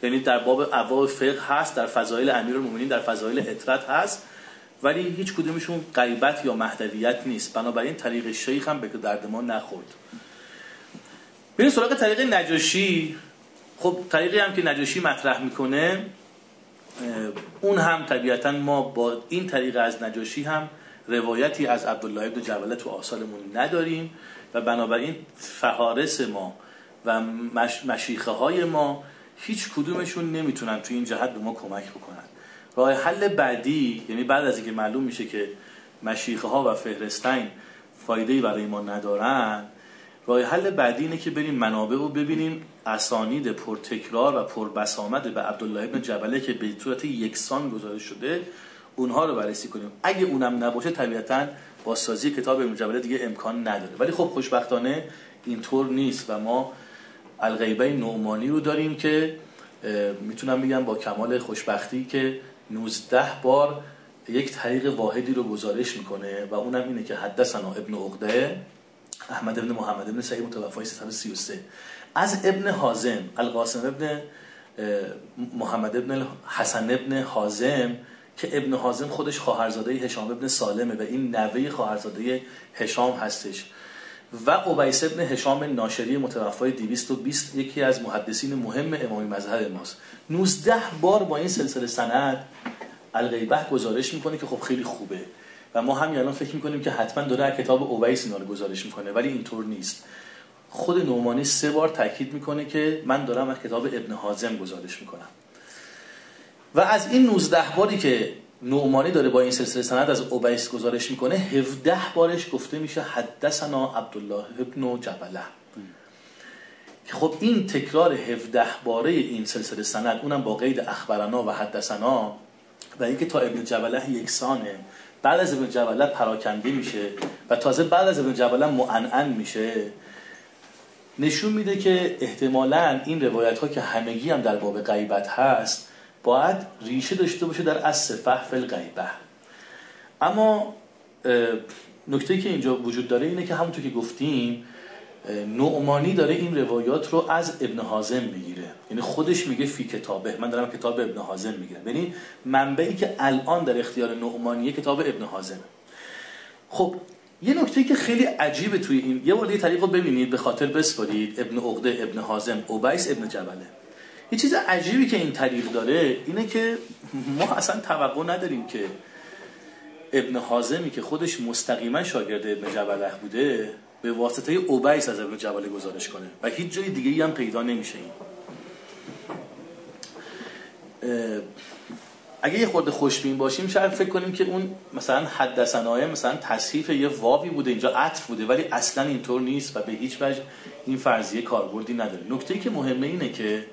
یعنی در باب ابواب فقه هست در فضایل امیرالمومنین در فضایل اطرت هست. ولی هیچ کدومشون غیبت یا مهدویت نیست. بنابراین طریق شیخ هم به درد ما نخورد. بریم سراغ طریق نجاشی. خب طریقی هم که نجاشی مطرح می‌کنه اون هم طبیعتا ما با این طریق از نجاشی هم روایتی از عبدالله ابن جبله تو آثارمون نداریم و بنابراین فهارس ما و مشیخه های ما هیچ کدومشون نمی‌تونن تو این جهت به ما کمک بکنن. راه حل بعدی یعنی بعد از اینکه معلوم میشه که مشیخه ها و فهرستین فایده برای ما ندارن راه حل بعدی اینه که بریم منابع رو ببینیم. اسانید پرتکرار و پربسامد به عبدالله ابن جبله که به صورت یکسان گزارش شده اونها رو بررسی کنیم. اگه اونم نباشه طبیعتا بازسازی کتاب ابن جبله دیگه امکان نداره. ولی خب خوشبختانه اینطور نیست و ما الغیبه نعمانی رو داریم که می‌تونم بگم با کمال خوشبختی که 19 بار یک طریق واحدی رو گزارش می‌کنه و اونم اینه که حدثنا ابن عقده احمد ابن محمد ابن سعید متوفای 333 از ابن حازم القاسم ابن محمد ابن حسن ابن حازم که ابن حازم خودش خواهرزاده هشام ابن سالمه و این نوه خواهرزاده هشام هستش. و قبیس ابن هشام ناشری متوفای 220 یکی از محدثین مهم امامی مذهب ماست. 19 بار با این سلسله سند الغیبه گزارش می‌کنه که خب خیلی خوبه. و ما همین الان فکر می‌کنیم که حتما داره کتاب اویس اینا رو گزارش می‌کنه ولی اینطور نیست. خود نومانی سه بار تاکید می‌کنه که من دارم از کتاب ابن حازم گزارش می‌کنم. و از این 19 باری که نومانی داره با این سلسله سند از اوبیس گزارش می‌کنه 17 بارش گفته میشه حدثنا عبدالله ابن جبله. که خب این تکرار 17 باره این سلسله سند اونم با قید اخبرنا و حدثنا و اینکه تا ابن جبله یکسانه. بعد از ابن جبله پراکنده میشه و تازه بعد از ابن جبله معنعن میشه. نشون میده که احتمالا این روایت ها که همگی هم در باب غیبت هست باید ریشه داشته باشه در از فحف الغیبه. اما نکته که اینجا وجود داره اینه که همونطور که گفتیم نعمانی داره این روایات رو از ابن حازم می‌گیره. یعنی خودش میگه فی کتابه. من دارم کتاب ابن حازم می‌گیرم. یعنی منبعی که الان در اختیار نعمانیه کتاب ابن حازم. خب یه نکته که خیلی عجیبه توی این یه بار طریق رو ببینید به خاطر بسپارید. ابن عقده ابن حازم اوبیس ابن جبله یه چیز عجیبی که این طریق داره اینه که ما اصلا توقع نداریم که ابن حازمی که خودش مستقیما شاگرد ابن جبله بوده به واسطه اوبیس از ابن جبله گزارش کنه. و هیچ جای دیگه هم پیدا نمیشه این. اگه یه خورده خوشبین باشیم شاید فکر کنیم که اون مثلا حدثنایه مثلا تصحیف یه واوی بوده اینجا عطف بوده ولی اصلا اینطور نیست و به هیچ وجه این فرضیه کاربردی نداره. نکته که مهمه اینه که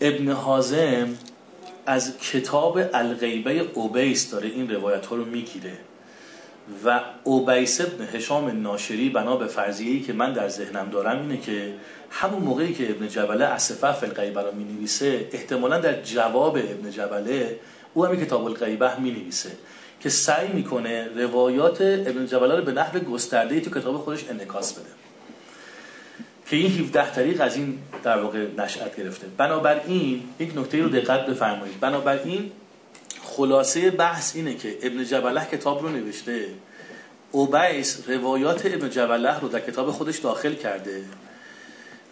ابن حازم از کتاب الغیبه اوبیس داره این روایت ها رو می‌گیره. و اوبیس ابن هشام ناشری بنا به فرضیه‌ای که من در ذهنم دارم اینه که همون موقعی که ابن جبله اسفه فی الغیبه را می نویسه احتمالا در جواب ابن جبله او هم کتاب الغیبه می نویسه که سعی می‌کنه روایات ابن جبله رو به نحو گسترده تو کتاب خودش انعکاس بده. که این 17 طریق از این در واقع نشأت گرفته. بنابراین یک نکته رو دقت بفرمایید. بنابراین خلاصه بحث اینه که ابن جبله کتاب رو نوشته. اوبیس روایات ابن جبله رو در کتاب خودش داخل کرده.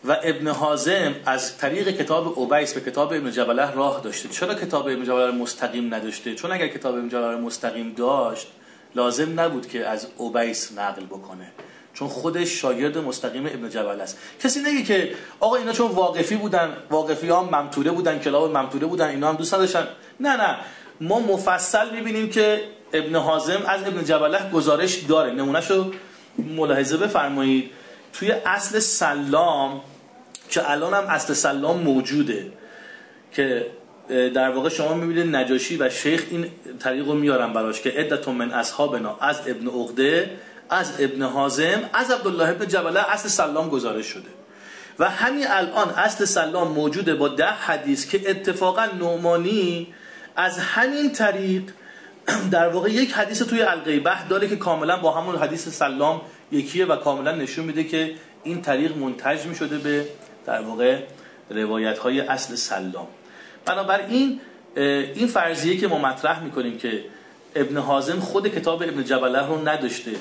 و ابن حازم از طریق کتاب اوبیس به کتاب ابن جبله راه داشته. چرا کتاب ابن جبله مستقیم نداشته؟ چون اگر کتاب ابن جبله مستقیم داشت لازم نبود که از اوبیس نقل بکنه. چون خودش شاگرد مستقیم ابن جبل است. کسی نگه که آقا اینا چون واقفی بودن واقفی ها ممتوره بودن کلاب ممتوره بودن اینا هم دوست داشتن نه نه. ما مفصل می‌بینیم که ابن حازم از ابن جبله گزارش داره. نمونهشو ملاحظه بفرمایید. توی اصل سلام که الان هم اصل سلام موجوده که در واقع شما می‌بینید نجاشی و شیخ این طریق رو میارن براش که عدتون من اصحابنا از ابن عقده از ابن حازم از عبدالله ابن جبله اصل سلام گزارش شده. و همین الان اصل سلام موجوده با ده حدیث که اتفاقا نومانی از همین طریق در واقع یک حدیث توی الغیبه داره که کاملا با همون حدیث سلام یکیه و کاملا نشون میده که این طریق منتج می شده به در واقع روایت های اصل سلام. بنابراین این فرضیه که ما مطرح می‌کنیم که ابن حازم خود کتاب ابن جبله رو نداشته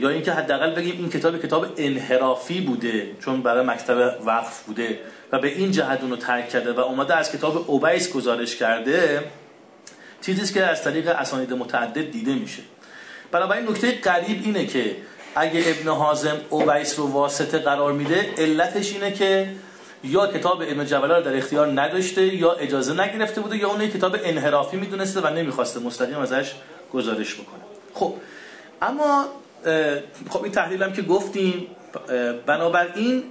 یا اینکه حداقل بگیم این کتاب کتاب انحرافی بوده چون برای مکتب وقف بوده. و به این جهت اونو ترک کرده و اومده از کتاب اوبیس گزارش کرده چیزی که از طریق اسانید متعدد دیده میشه. بنابراین نکته قریب اینه که اگه ابن حازم اوبیس رو واسطه قرار میده علتش اینه که یا کتاب ابن جبله رو در اختیار نداشته یا اجازه نگرفته بوده یا اون کتاب انحرافی می‌دونسته و نمی‌خواسته مستقیم ازش گزارش بکنه. خب اما خب این تحلیل هم که گفتیم بنابراین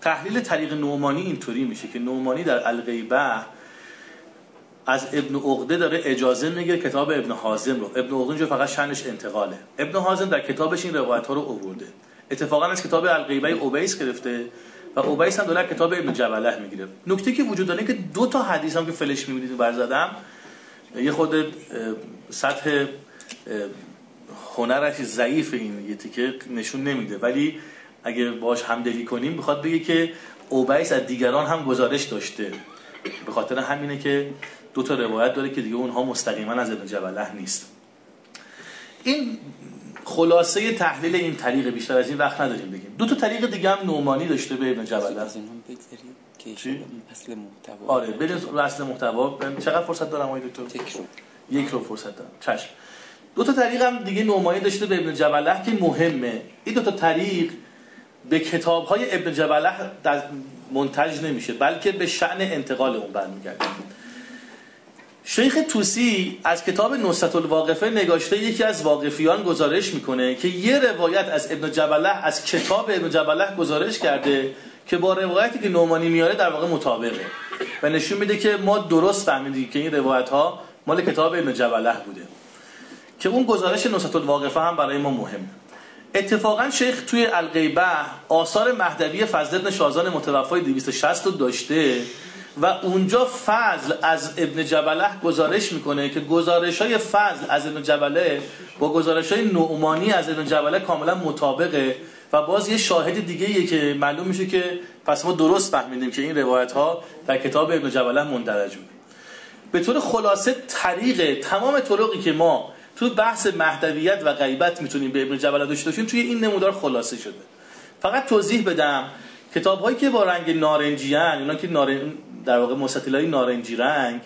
تحلیل طریق نومانی اینطوری میشه که نومانی در الغیبه از ابن عقده داره اجازه میگه کتاب ابن حازم رو. ابن عقده اینجا فقط شنش انتقاله. ابن حازم در کتابش این روایت ها رو آورده. اتفاقا از کتاب الغیبه اوبیس گرفته و اوبیس هم داره کتاب ابن جبله می‌گیره. نکته که وجود داره که دو تا حدیث هم که فلش می‌بینید برزدم یه خود سطح هنرش ضعیف این یه تیکه نشون نمیده. ولی اگه باش همدلی کنیم بخواد بگه که اوبیس از دیگران هم گزارش داشته. به خاطر همینه که دو تا روایت داره که دیگه اونها مستقیما از ابن جبله نیست. این خلاصه تحلیل این طریق بیشتر از این وقت نداریم بگیم. دو تا طریق دیگه هم نومانی داشته به ابن جبله چی؟ اصل محتوا. آره بریم اصل محتوا. چقدر فرصت دارم آقای دکتر؟ یک رو. یک رو فرصت دارم. چشم. دو تا طریق هم دیگه نومانی داشته به ابن جبله که مهمه. این دو تا طریق به کتاب های ابن جبله منتج نمیشه بلکه به شعن انتقال اون برمیگرده. شیخ توسی از کتاب نصرت الواقفه نگاشته یکی از واقفیان گزارش می‌کنه که یه روایت از ابن جبله از کتاب ابن جبله گزارش کرده که با روایتی که نومانی میاره در واقع مطابقه. و نشون میده که ما درست فهمیدیم که این روایت ها مال کتاب ابن جبله بوده. که اون گزارش نصرت الواقفه هم برای ما مهمه اتفاقا شیخ توی الغیبه آثار مهدوی فضل ابن شازان متوفای 260 رو داشته و اونجا فضل از ابن جبله گزارش می‌کنه که گزارش های فضل از ابن جبله با گزارش های نعمانی از ابن جبله کاملا مطابقه و باز یه شاهد دیگه که معلوم میشه که پس ما درست فهمیدیم که این روایت ها در کتاب ابن جبله مندرج بوده. به طور خلاصه طریق تمام طرقی که ما تو بحث مهدویت و غیبت می‌تونیم به ابن جبله داشته باشیم توی این نمودار خلاصه شده. فقط توضیح بدم کتاب هایی که با رنگ نارنجی هن اینا که نارن... در واقع مستطیل های نارنجی رنگ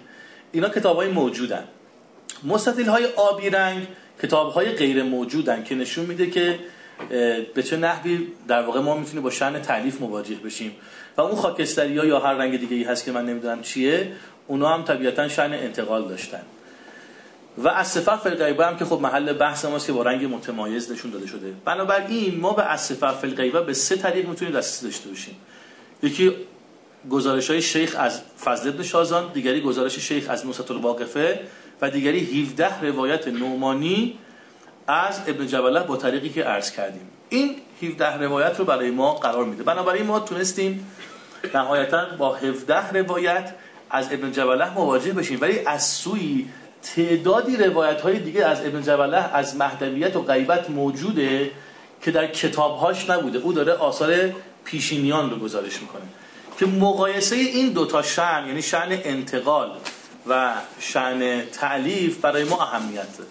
اینا کتاب های موجودن. مستطیل های آبی رنگ کتاب های غیر موجودن که نشون میده که به چه نحوی در واقع ما می‌تونیم با شأن تعلیف مواجه بشیم. و اون خاکستری ها یا هر رنگ دیگه ای هست که من نمی‌دونم چیه اونا هم طبیعتا شأن انتقال داشتن. و از صفت فی هم که خب محل بحث ماست که با رنگ متمایز نشون داده شده. بنابراین ما به از صفت فی به سه طریق می‌تونیم دسترسی داشته باشیم. یکی گزارش های شیخ از فضل ابن شازان دیگری گزارش شیخ از نصرت الواقفه و دیگری 17 روایت نومانی از ابن جبله با طریقی که عرض کردیم. این 17 روایت رو برای ما قرار میده. بنابراین ما تونستیم نهایتا با 17 روایت از ابن جبله مواجه بشیم. ولی از سوی تعدادی روایت های دیگه از ابن جبله از مهدویت و غیبت موجوده که در کتابهاش نبوده. او داره آثار پیشینیان رو گزارش می‌کنه. که مقایسه این دوتا شن یعنی شن انتقال و شن تعلیف برای ما اهمیت داره.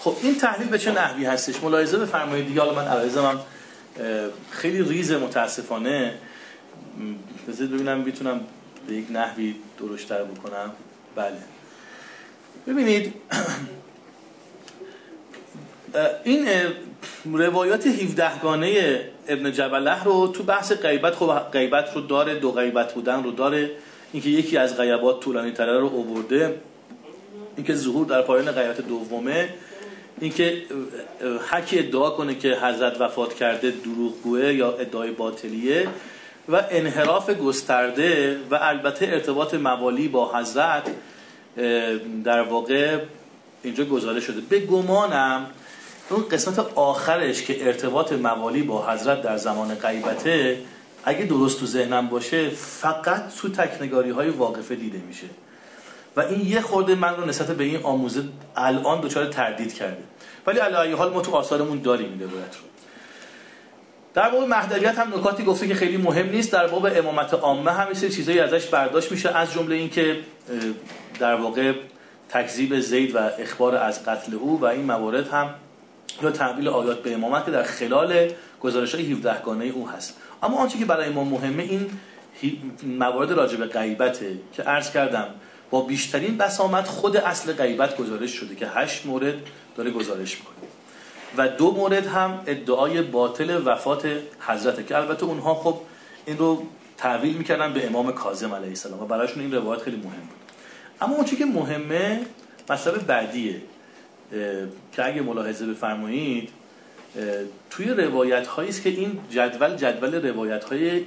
خب این تحلیل به چه نحوی هستش؟ ملاحظه بفرمایید دیگه. حالا من عوضم خیلی ریز متاسفانه بذارید ببینم می‌تونم به یک نحوی درشتر بکنم. بله. ببینید این روایات 17 گانه ابن جبله رو تو بحث غیبت خب غیبت رو داره دو غیبت بودن رو داره. اینکه یکی از غیبات طولانی تره رو اوورده اینکه ظهور در پایان غیبت دومه. اینکه هر کی ادعا کنه که حضرت وفات کرده دروغگوه یا ادعای باطلیه. و انحراف گسترده و البته ارتباط موالی با حضرت. در واقع اینجا گزارش شده. به گمانم اون قسمت آخرش که ارتباط موالی با حضرت در زمان غیبته اگه درست تو ذهنم باشه فقط تو تکنگاری های واقفه دیده میشه. و این یه خورده من رو نسبت به این آموزه الان دچار تردید کرده. ولی علی حال ما تو آثارمون داریم این روایت رو. در باب مهدویت هم نکاتی گفته که خیلی مهم نیست. در باب امامت عامه هم چیزی چیزایی ازش برداشت میشه از جمله اینکه در واقع تکذیب زید و اخبار از قتل او و این موارد هم یا تحویل آیات به امامت که در خلال گزارش های 17 گانه او هست. اما آنچه که برای ما مهمه این موارد راجع به غیبته که عرض کردم با بیشترین بسامت خود اصل غیبت گزارش شده که هشت مورد داره گزارش می‌کنه. و دو مورد هم ادعای باطل وفات حضرته که البته اونها خب این رو تحویل می‌کردن به امام کاظم علیه السلام و برایشون این روایت خیلی مهم بود. اما اون که مهمه مطلب بعدیه که اگه ملاحظه بفرمایید توی روایت است که این جدول جدول روایت های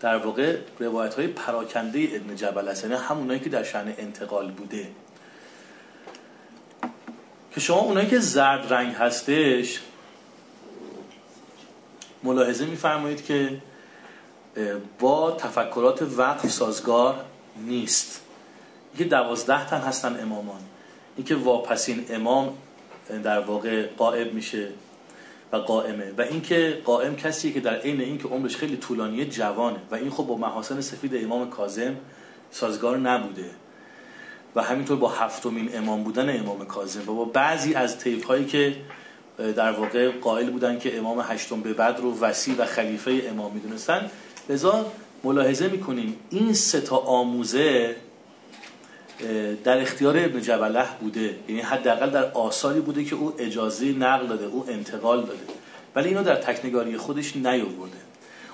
در واقع روایت های پراکنده ابن جبل است یعنی همونایی که در شأن انتقال بوده. که شما اونایی که زرد رنگ هستش ملاحظه میفرمایید که با تفکرات وقف سازگار نیست. که دوازده تن هستن امامان. اینکه واپسین امام در واقع قائب میشه و قائمه. و اینکه قائم کسیه که در عین اینکه عمرش خیلی طولانیه جوانه. و این خب با محاسن سفید امام کاظم سازگار نبوده. و همینطور با هفتمین امام بودن امام کاظم. و با بعضی از طیف هایی که در واقع قائل بودن که امام هشتم به بعد رو وسیع و خلیفه امام می‌دونستن. لذا ملاحظه می‌کنیم این سه تا آموزه در اختیار ابن جبله بوده. یعنی حداقل در آثاری بوده که او اجازه نقل داده او انتقال داده. ولی اینو در تکنگاری خودش نیاورده.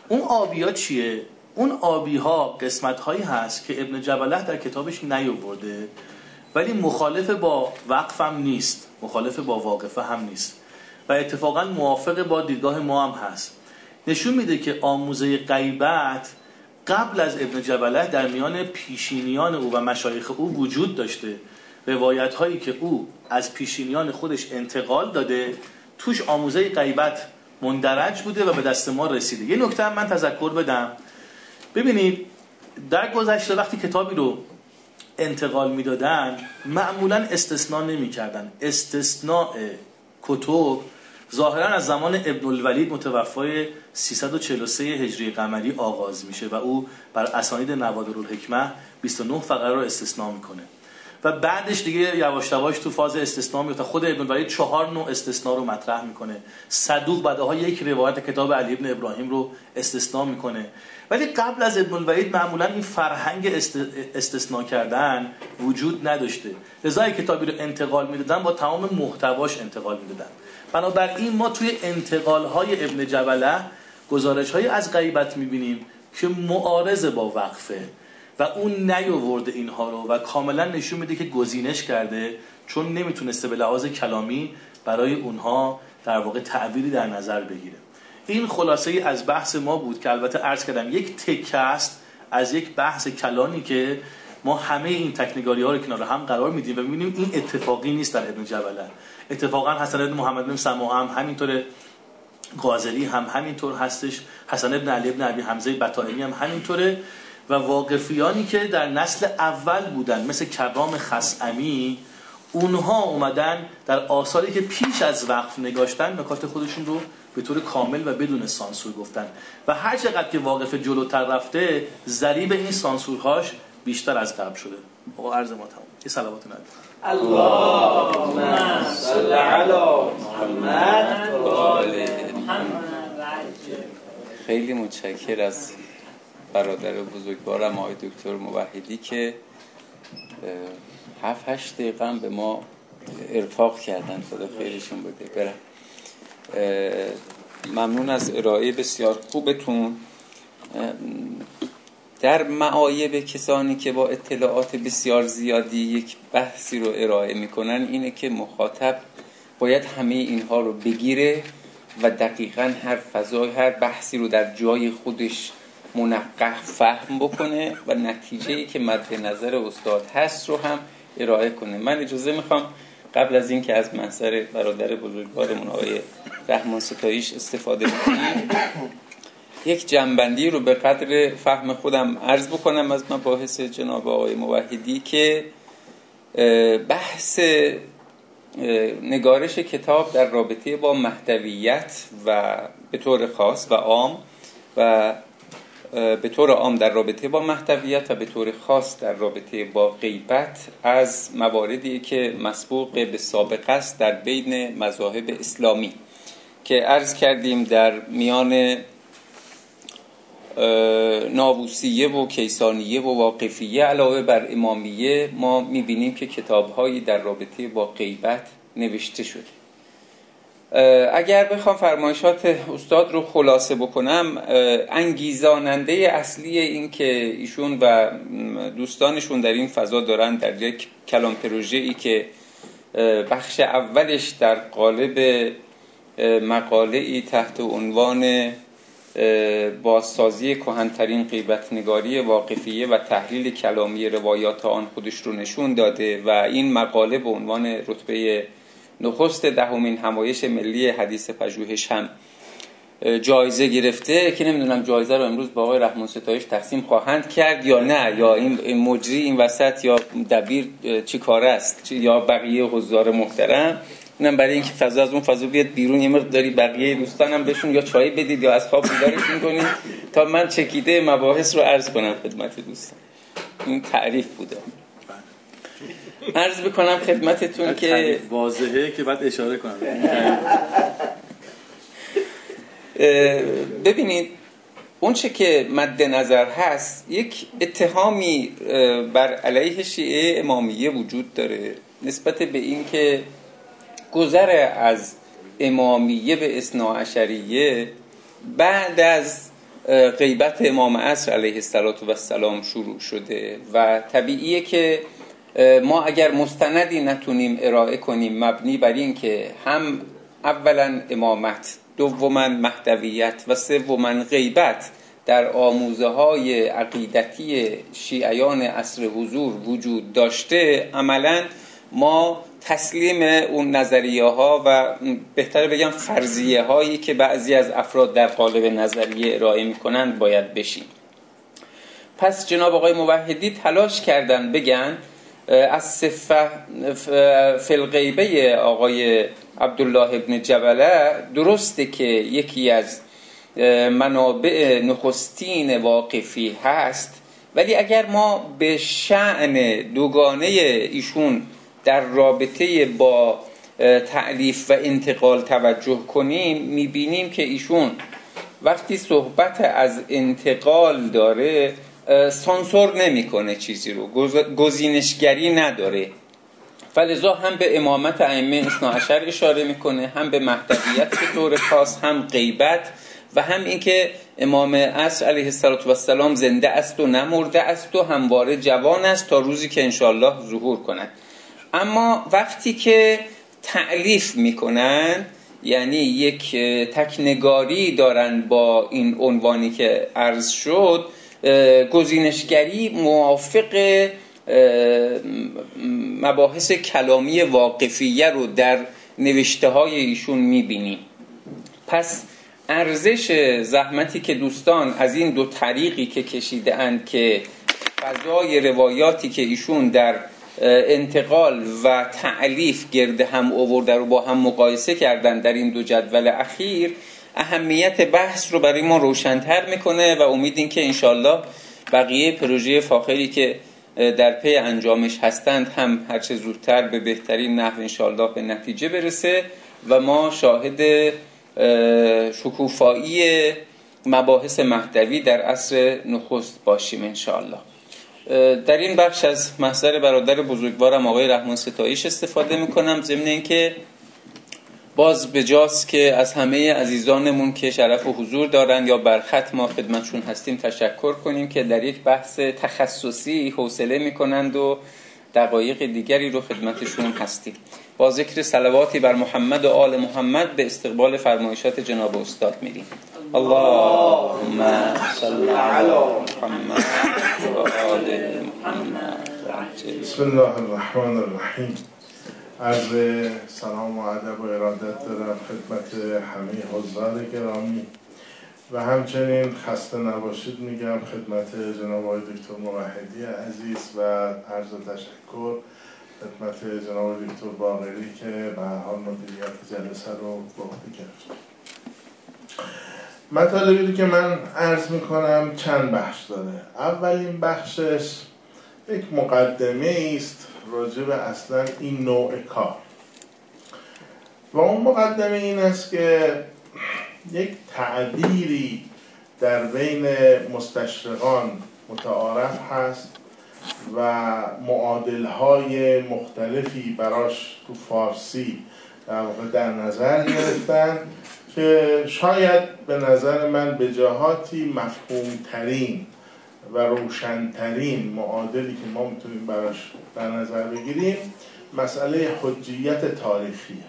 اون آبیا چیه؟ اون آبی ها قسمت هایی هست که ابن جبله در کتابش نیاورده ولی مخالف با وقف هم نیست. مخالف با واقفه هم نیست. و اتفاقا موافق با دیدگاه ما هم هست. نشون میده که آموزه غیبت قبل از ابن جبله در میان پیشینیان او و مشایخ او وجود داشته. روایت هایی که او از پیشینیان خودش انتقال داده توش آموزه غیبت مندرج بوده و به دست ما رسیده. یه نکته من تذکر بدم. ببینید در گذشته وقتی کتابی رو انتقال می‌دادن معمولا استثناء نمی‌کردن. استثناء کتب ظاهرا از زمان ابن الولید متوفای 343 هجری قمری آغاز میشه و او بر اسانید نوادر الحکمه 29 فقره رو استثناء می‌کنه. و بعدش دیگه یواش یواش تو فاز استثناء میفته خود ابن الولید چهار نوع استثناء رو مطرح می‌کنه. صدوق بعدها یک روایت کتاب علی ابن ابراهیم رو استثناء می‌کنه. ولی قبل از ابن الولید معمولا این فرهنگ استثناء کردن وجود نداشته. لذا کتابی رو انتقال می‌دادن با تمام محتواش انتقال می‌دادن. بنابراین ما توی انتقال های ابن جبله گزارش های از غیبت می‌بینیم که معارض با وقفه و اون نیاورده اینها رو و کاملا نشون میده که گزینش کرده چون نمی‌تونسته به لحاظ کلامی برای اونها در واقع تعبیری در نظر بگیره. این خلاصه ای از بحث ما بود که البته عرض کردم یک تکه است از یک بحث کلانی که ما همه این تکنگاری ها رو کنار هم قرار میدیم و می‌بینیم این اتفاقی نیست در ابن جبله. اتفاقا حسن ابن محمد بن سما هم همینطور غازلی هم همینطور هستش. حسن ابن علی ابن ابی حمزه بطائمی هم همینطوره و واقفیانی که در نسل اول بودن مثل کرام خسعمی اونها اومدن در آثاری که پیش از وقف نگاشتن نکات خودشون رو به طور کامل و بدون سانسور گفتن. و هر چقدر که واقف جلوتر رفته ضریب این سانسورهاش بیشتر از قبل شده. آقا عرض ما تمام. یه صلوات اللهم صل علی محمد و آل خیلی متشکر از برادر بزرگوارم آقای دکتر موحدی که هفت هشت دقیقه به ما ارفاق کردن. خدا خیرشون بده. برم. ممنون از ارائه بسیار خوبتون. در معایب کسانی که با اطلاعات بسیار زیادی یک بحثی رو ارائه می‌کنن اینه که مخاطب باید همه اینها رو بگیره و دقیقا هر فضای هر بحثی رو در جای خودش منقح فهم بکنه و نتیجه ای که مد نظر استاد هست رو هم ارائه کنه. من اجازه می‌خوام قبل از اینکه از منصر برادر بزرگوارمون آقای رحمان ستایش استفاده کنیم یک جنبندی رو به قدر فهم خودم عرض بکنم از مباحث جناب آقای موحدی که بحث نگارش کتاب در رابطه با محتویت و به طور خاص و عام و به طور عام در رابطه با محتویت و به طور خاص در رابطه با غیبت از مواردی که مسبوق به سابقه است در بین مذاهب اسلامی که عرض کردیم در میان اه، نابوسیه و کیسانیه و واقفیه علاوه بر امامیه ما می‌بینیم که کتابهایی در رابطه با غیبت نوشته شده. اگر بخوام فرمایشات استاد رو خلاصه بکنم انگیزاننده اصلی این که ایشون و دوستانشون در این فضا دارن در یک کلام پروژه ای که بخش اولش در قالب مقاله ای تحت عنوان بازسازی کهنترین غیبت نگاری واقفیه و تحلیل کلامی روایات آن خودش رو نشون داده و این مقاله به عنوان رتبه نخست دهمین همایش ملی حدیث پژوهش هم جایزه گرفته که نمی‌دونم جایزه رو امروز با آقای رحمان ستایش تقسیم خواهند کرد یا نه یا این مجری این وسط یا دبیر چی کاره است یا بقیه حضار محترم. اینم برای اینکه فضا از اون فضا بیاد بیرون یه مقداری بقیه دوستانم بهشون یا چای بدید یا از خواب بیدارشون کنید تا من چکیده مباحث رو عرض کنم خدمت دوستان. این تعریف بوده. عرض بکنم خدمتتون که واضحه که بعد اشاره کنم. ببینید اون چه که مد نظر هست یک اتهامی بر علیه شیعه امامیه وجود داره نسبت به این که گذر از امامیه به اثناعشریه بعد از غیبت امام عصر علیه السلام شروع شده و طبیعیه که ما اگر مستندی نتونیم ارائه کنیم مبنی بر این که هم اولا امامت دوما محتویت و سوما غیبت در آموزه های عقیدتی شیعیان عصر حضور وجود داشته عملا ما تسلیم اون نظریه ها و بهتره بگم فرضیه هایی که بعضی از افراد در قالب نظریه ارائه می‌کنند باید بشیم پس جناب آقای موحدی تلاش کردن بگن از صفه فلغیبه آقای عبدالله ابن جبله درسته که یکی از منابع نخستین واقفی هست ولی اگر ما به شعن دوگانه ایشون در رابطه با تعلیف و انتقال توجه کنیم می‌بینیم که ایشون وقتی صحبت از انتقال داره سانسور نمی‌کنه چیزی رو گز- گزینشگری نداره. فلذا هم به امامت ائمه اثنا عشر اشاره می‌کنه هم به محتویت به طور خاص هم غیبت و هم اینکه امام عصر علیه السلام زنده است و نمرده است و همواره جوان است تا روزی که انشاءالله ظهور کند. اما وقتی که تعلیف می‌کنن یعنی یک تکنگاری دارن با این عنوانی که عرض شد گزینشگری موافق مباحث کلامی واقفیه رو در نوشته های ایشون می‌بینیم. پس ارزش زحمتی که دوستان از این دو طریقی که کشیده اند که فضای روایاتی که ایشون در انتقال و تعلیف گرد هم آورده رو با هم مقایسه کردن در این دو جدول اخیر اهمیت بحث رو برای ما روشنتر می‌کنه و امیدیم که انشالله بقیه پروژه فاخری که در پی انجامش هستند هم هرچه زودتر به بهترین نحو انشالله به نتیجه برسه و ما شاهد شکوفایی مباحث مهدوی در عصر نخست باشیم انشالله در این بخش از محضر برادر بزرگوارم آقای رحمان ستایش استفاده می‌کنم ضمن اینکه باز به جاست که از همه عزیزانمون که شرف و حضور دارن یا برخط ما خدمتشون هستیم تشکر کنیم که در یک بحث تخصصی حوصله می‌کنند و دقایق دیگری رو خدمتشون هستیم. با ذکر سلواتی بر محمد و آل محمد به استقبال فرمایشات جناب استاد میریم. اللهم صل علی محمد محمد بسم الله الرحمن الرحیم. عرض سلام و ادب و ارادت دارم خدمت همه حضار گرامی. و همچنین خسته نباشید میگم خدمت جناب آقای دکتر موحدی عزیز و عرض تشکر خدمت جناب دکتر باقری که به حال مدیریت جلسه رو به عهده گرفت. مطالبی که من عرض می‌کنم چند بخش داره. اولین بخشش یک مقدمه است راجع به اصلا این نوع کار. و اون مقدمه این است که یک تعبیری در بین مستشرقان متعارف هست و معادلهای مختلفی براش تو فارسی در در نظر گرفتن که شاید به نظر من به جهاتی مفهومترین و روشنترین معادلی که ما می‌تونیم براش در نظر بگیریم مسئله حجیت تاریخیه.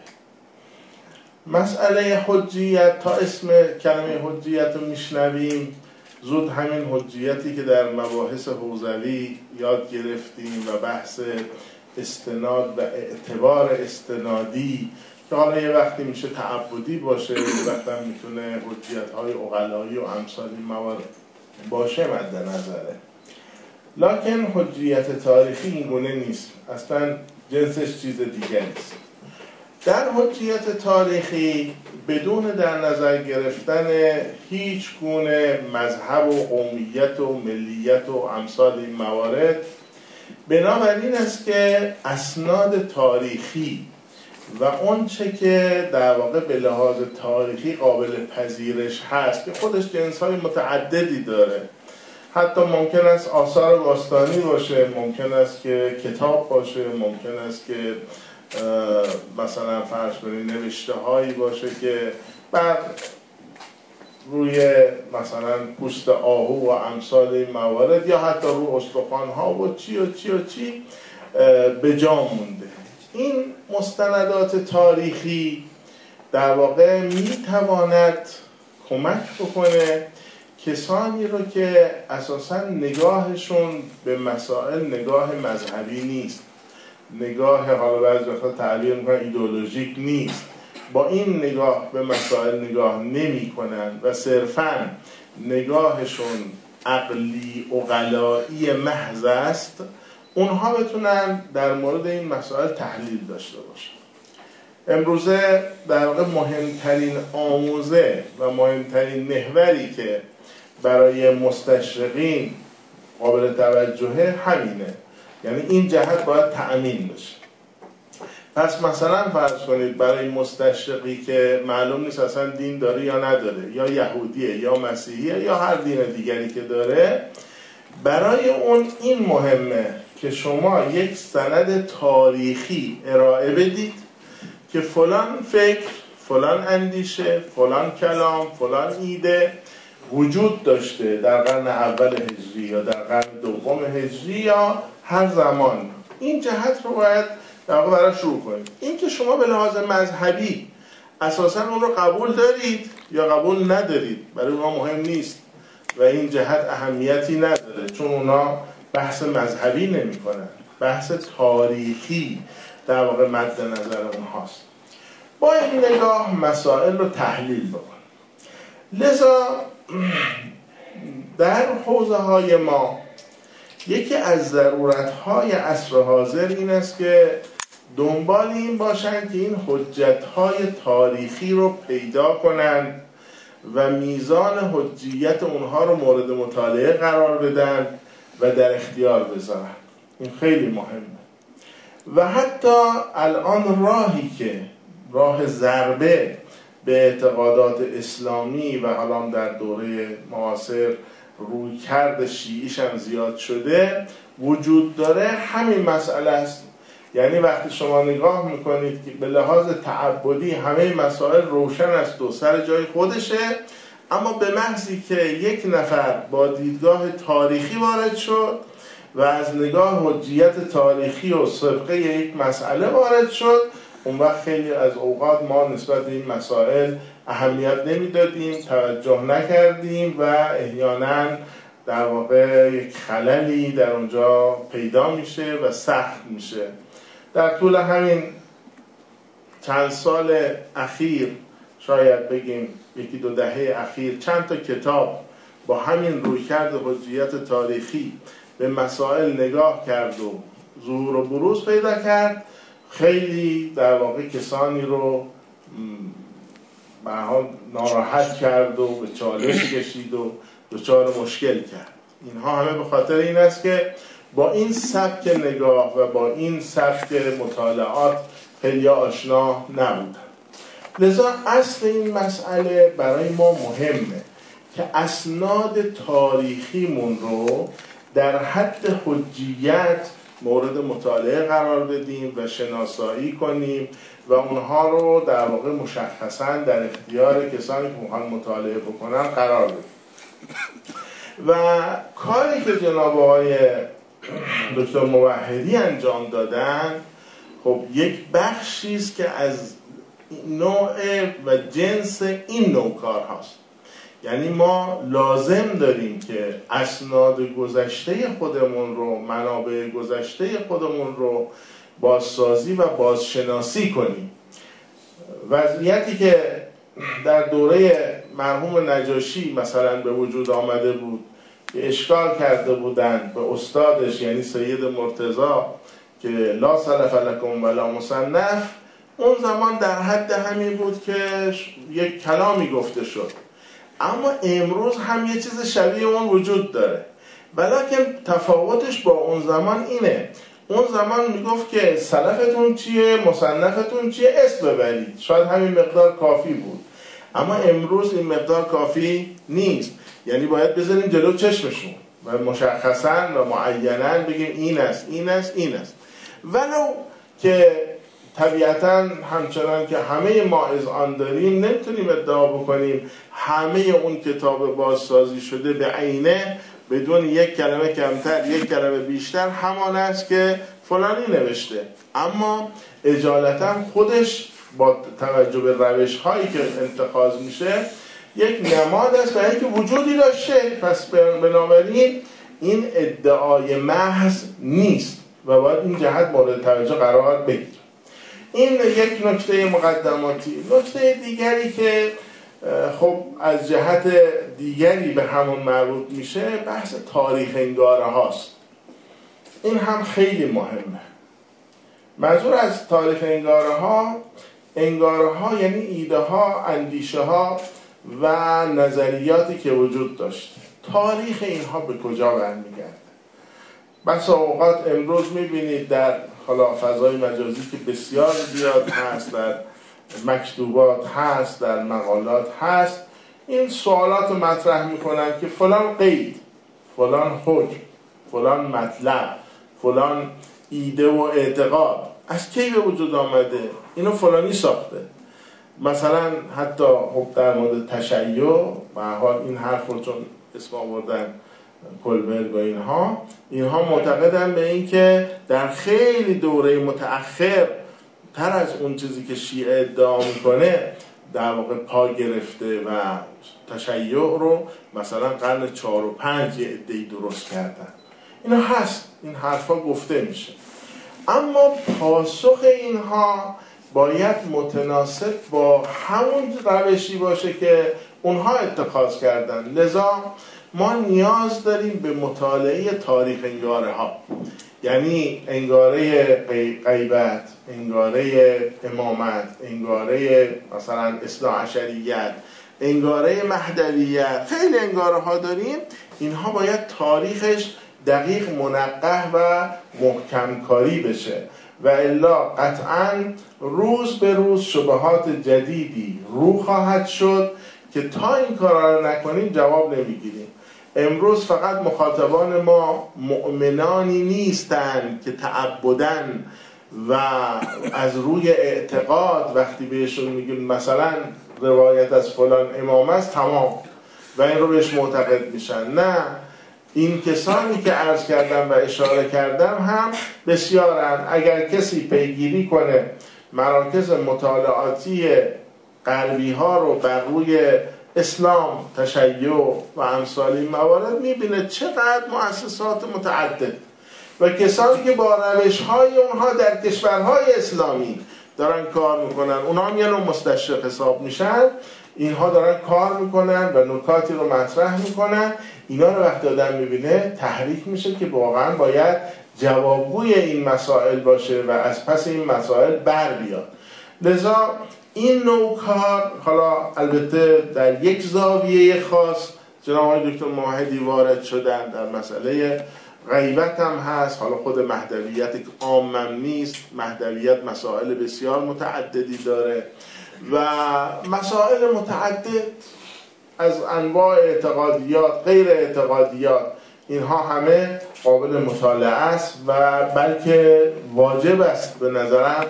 مسئله حجیت تا اسم کلمه حجیت رو میشنویم زود همین حجیتی که در مباحث حوزوی یاد گرفتیم و بحث استناد و اعتبار استنادی که حالا یه وقتی میشه تعبدی باشه یه وقتی هم می‌تونه حجیت های اقلایی و امثال موارد باشه مد نظره. لکن حجیت تاریخی این گونه نیست. اصلا جنسش چیز دیگه نیست. در حجیت تاریخی بدون در نظر گرفتن هیچ گونه مذهب و قومیت و ملیت و امثال این موارد بنابراین است که اسناد تاریخی و چه که در واقع به لحاظ تاریخی قابل پذیرش هست که خودش جنس های متعددی داره. حتی ممکن است آثار باستانی باشه ممکن است که کتاب باشه ممکن است که مثلا فرض کنید نوشته هایی باشه که بر روی مثلا پوست آهو و امثال این موارد یا حتی روی استخوان ها و چی و چی و چی به جا مونده. این مستندات تاریخی در واقع می‌تواند کمک بکنه کسانی رو که اساسا نگاهشون به مسائل نگاه مذهبی نیست نگاه حالا بعضی وقتا تعبیر می‌کنن ایدولوژیک نیست. با این نگاه به مسائل نگاه نمی کنن و صرفا نگاهشون عقلی اقلایی محض است. اونها بتونن در مورد این مسائل تحلیل داشته باشن. امروزه در واقع مهمترین آموزه و مهمترین محوری که برای مستشرقین قابل توجهه همینه. یعنی این جهت باید تأمین بشه. پس مثلا فرض کنید برای مستشرقی که معلوم نیست اصلا دین داره یا نداره یا یهودیه یا مسیحیه یا هر دین دیگری که داره برای اون این مهمه که شما یک سند تاریخی ارائه بدید که فلان فکر فلان اندیشه فلان کلام فلان ایده وجود داشته در قرن اول هجری یا در قرن دوم هجری یا هر زمان. این جهت رو باید در واقع برای شروع کنید این که شما به لحاظ مذهبی اساسا اون رو قبول دارید یا قبول ندارید برای ما مهم نیست و این جهت اهمیتی نداره چون اونا بحث مذهبی نمی‌کنن بحث تاریخی در واقع مد نظر اونهاست. با این نگاه مسائل رو تحلیل بکن. لذا در حوزه های ما یکی از ضرورت های عصر حاضر این است که دنبال این باشند که این حجت های تاریخی رو پیدا کنند و میزان حجیت اونها رو مورد مطالعه قرار بدن و در اختیار بذارن این خیلی مهمه. و حتی الان راهی که راه ضربه به اعتقادات اسلامی و حالا در دوره معاصر روی کرد شیعیش هم زیاد شده وجود داره همین مسئله است. یعنی وقتی شما نگاه می‌کنید که به لحاظ تعبدی همه مسائل روشن است و سر جای خودشه اما به محضی که یک نفر با دیدگاه تاریخی وارد شد و از نگاه حجیت تاریخی و سبقه یک مسئله وارد شد اون وقت خیلی از اوقات ما نسبت به این مسائل اهمیت نمی‌دادیم توجه نکردیم و احیانا در واقع یک خللی در اونجا پیدا میشه و سخت میشه. در طول همین چند سال اخیر شاید بگیم یکی دو دهه اخیر چند تا کتاب با همین رویکرد حجیت تاریخی به مسائل نگاه کرد و ظهور و بروز پیدا کرد. خیلی در واقع کسانی رو به ناراحت کرد و به چالش [CLEARS THROAT] کشید و دچار مشکل کرد. اینها همه به خاطر این است که با این سبک نگاه و با این سبک مطالعات خیلی آشنا نبودن. لذا اصل این مسئله برای ما مهمه که اسناد تاریخیمون رو در حد حجیت مورد مطالعه قرار بدیم و شناسایی کنیم و اونها رو در واقع مشخصا در اختیار کسانی که می‌خوان مطالعه بکنن قرار بدیم. و کاری که جناب آقای دکتر موحدی انجام دادن خب یک بخشی است که از نوع و جنس این نوع کار هاست. یعنی ما لازم داریم که اسناد گذشته خودمون رو منابع گذشته خودمون رو بازسازی و بازشناسی کنیم. وضعیتی که در دوره مرحوم نجاشی مثلا به وجود آمده بود که اشکال کرده بودند به استادش یعنی سید مرتضا که لا سلف لکم ولا مصنف اون زمان در حد همین بود که یک کلامی گفته شد. اما امروز هم یه چیز شبیه اون وجود داره. ولیکن تفاوتش با اون زمان اینه. اون زمان می‌گفت که سلفتون چیه مصنفتون چیه؟ اسم ببرید. شاید همین مقدار کافی بود. اما امروز این مقدار کافی نیست. یعنی باید بذاریم جلو چشمشون. و مشخصا و معینا بگیم این است این است این است. ولو که طبیعتا همچنان که همه ما از آن داریم نمی‌تونیم ادعا بکنیم همه اون کتاب بازسازی شده به عینه بدون یک کلمه کمتر یک کلمه بیشتر همان است که فلانی نوشته. اما اجالتا خودش با توجه به روش هایی که انتخاذ میشه یک نماد است برای اینکه وجودی داشته. پس بنابراین این ادعای محض نیست و باید این جهت مورد توجه قرار بگیره این یک نکته مقدماتی. نکته دیگری که خب از جهت دیگری به همون مربوط میشه بحث تاریخ انگاره هاست. این هم خیلی مهمه. منظور از تاریخ انگاره ها انگاره ها یعنی ایده ها اندیشه ها و نظریاتی که وجود داشته تاریخ اینها به کجا برمیگرده؟ بس اوقات امروز می‌بینید در حالا فضای مجازی که بسیار زیاد هست در مکتوبات هست در مقالات هست. این سوالات مطرح می‌کنن که فلان قید فلان حکم فلان مطلب فلان ایده و اعتقاد از کی به وجود آمده؟ اینو فلانی ساخته. مثلا حتی خب در مورد تشیع و حال این حرف رو چون اسم آوردن کلبرگ و اینها اینها معتقدن به اینکه در خیلی دوره متأخر تر از اون چیزی که شیعه ادعا می‌کنه در واقع پا گرفته و تشیع رو مثلا قرن چهار و پنج یه ادهی درست کردن. اینا هست. این حرفا گفته میشه. اما پاسخ اینها باید متناسب با همون روشی باشه که اونها اتخاذ کردن. لذا ما نیاز داریم به مطالعه تاریخ انگاره ها. یعنی انگاره غیبت انگاره امامت انگاره مثلا اصلاح عشریت انگاره مهدویت خیلی انگاره ها داریم. اینها باید تاریخش دقیق منقه و محکم کاری بشه. و الا قطعا روز به روز شبهات جدیدی رو خواهد شد که تا این کارا رو نکنیم جواب نمی‌گیریم. امروز فقط مخاطبان ما مؤمنانی نیستند که تعبدن و از روی اعتقاد وقتی بهشون میگیم مثلا روایت از فلان امام است تمام. و این رو بهش معتقد میشن. نه. این کسانی که عرض کردم و اشاره کردم هم بسیارن. اگر کسی پیگیری کنه مراکز مطالعاتی غربی ها رو بر روی اسلام تشیع و امثال این موارد می‌بینه چقدر مؤسسات متعدد و کسانی که با روش های اونها در کشورهای اسلامی دارن کار می‌کنن اونها هم یه نوع حساب میشن. اینها دارن کار می‌کنن و نکاتی رو مطرح می‌کنن. اینا رو وقتی آدم می‌بینه تحریک میشه که واقعا باید جوابگوی این مسائل باشه و از پس این مسائل بر بیاد. لذا این نوع کار حالا البته در یک زاویه خاص جناب آقای دکتر موحدی وارد شدن در مسئله غیبت هم هست. حالا خود مهدویت عامم نیست مهدویت مسائل بسیار متعددی داره و مسائل متعدد از انواع اعتقادیات غیر اعتقادیات اینها همه قابل مطالعه است و بلکه واجب است به نظرم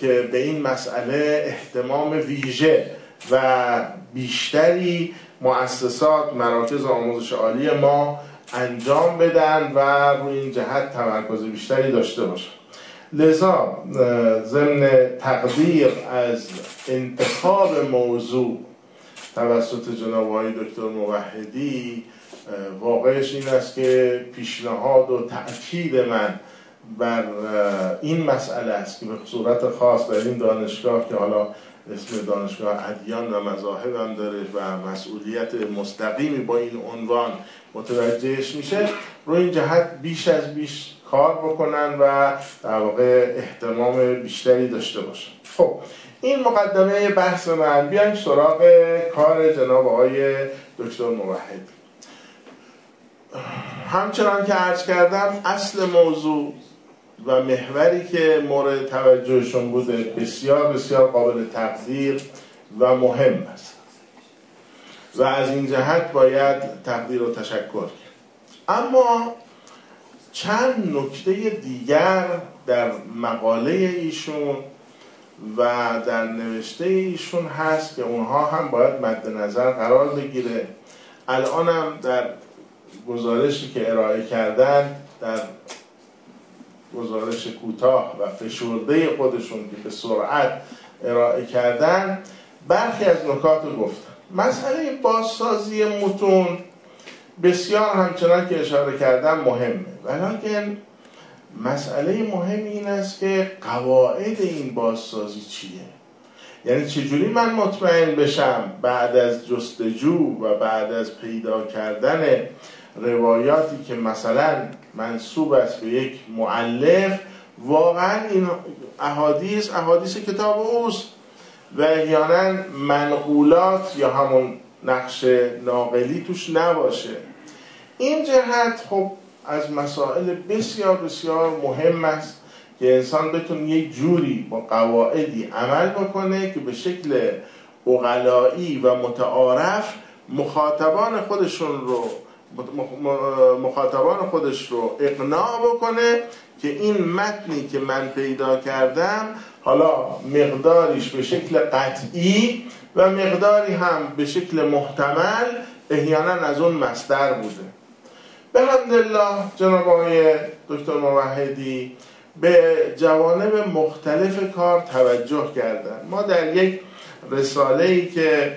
که به این مسئله احتمام ویژه و بیشتری مؤسسات مراکز آموزش عالی ما انجام بدن و روی این جهت تمرکز بیشتری داشته باشن. لذا ضمن تقدیر از انتخاب موضوع توسط جناب آقای دکتر موحدی واقعش این است که پیشنهاد و تأکید من بر این مسئله است که به صورت خاص در این دانشگاه که حالا اسم دانشگاه ادیان و مذاهب هم داره و مسئولیت مستقیمی با این عنوان متوجهش میشه رو این جهت بیش از بیش کار بکنن و در واقع احتمام بیشتری داشته باشن. خب این مقدمه بحث من. بیایم سراغ کار جناب آقای دکتر موحد. همچنان که عرض کردم اصل موضوع و محوری که مورد توجهشون بوده بسیار بسیار قابل تقدیر و مهم است. و از این جهت باید تقدیر و تشکر کرد. اما چند نکته دیگر در مقاله ایشون و در نوشته ایشون هست که اونها هم باید مد نظر قرار بگیره. الانم در گزارشی که ارائه کردن در گزارش کوتاه و فشرده خودشون که به سرعت ارائه کردن برخی از نکات رو گفتن. مسئله بازسازی متون بسیار همچنان که اشاره کردم مهمه. ولیکن مسئله مهم این است که قواعد این بازسازی چیه؟ یعنی چجوری من مطمئن بشم بعد از جستجو و بعد از پیدا کردن روایاتی که مثلا منصوب است به یک معلف واقعا این احادیث احادیث کتاب اوست و احیانا منقولات یا همون نقش ناقلی توش نباشه. این جهت خب از مسائل بسیار بسیار مهم است که انسان بتونه یک جوری با قواعدی عمل بکنه که به شکل اقلایی و متعارف مخاطبان خودشون رو مخاطبان خودش رو اقناع بکنه که این متنی که من پیدا کردم حالا مقداریش به شکل قطعی و مقداری هم به شکل محتمل احیانا از اون مصدر بوده. به الله جناب آقای دکتر موحدی به جوانب مختلف کار توجه کردن. ما در یک رساله ای که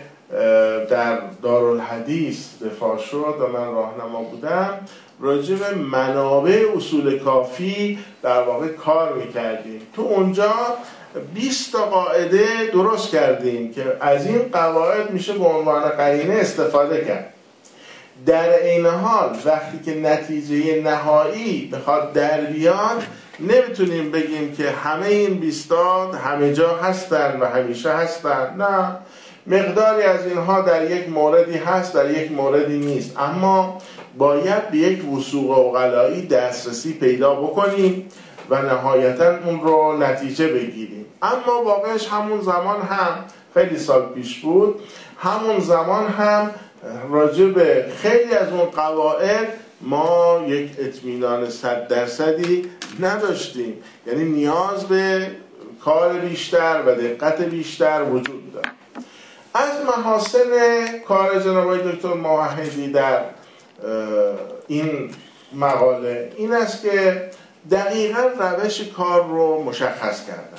در دارالحدیث دفاع شد و من راهنما بودم راجع به منابع اصول کافی در واقع کار می‌کردیم. تو اونجا 20 تا قاعده درست کردیم که از این قواعد میشه به عنوان قرینه استفاده کرد. در این حال وقتی که نتیجه نهایی بخواد در بیاد نمی‌تونیم بگیم که همه این بیستاد همه جا هستن و همیشه هستن. نه. مقداری از اینها در یک موردی هست در یک موردی نیست. اما باید به یک وسوق و غلایی دسترسی پیدا بکنیم و نهایتا اون رو نتیجه بگیریم. اما واقعش همون زمان هم خیلی سال پیش بود. همون زمان هم راجع به خیلی از اون قواعد ما یک اطمینان صد درصدی نداشتیم. یعنی نیاز به کار بیشتر و دقت بیشتر وجود دارد از محاسن کار جناب دکتر موحدی در این مقاله این است که دقیقا روش کار رو مشخص کردن.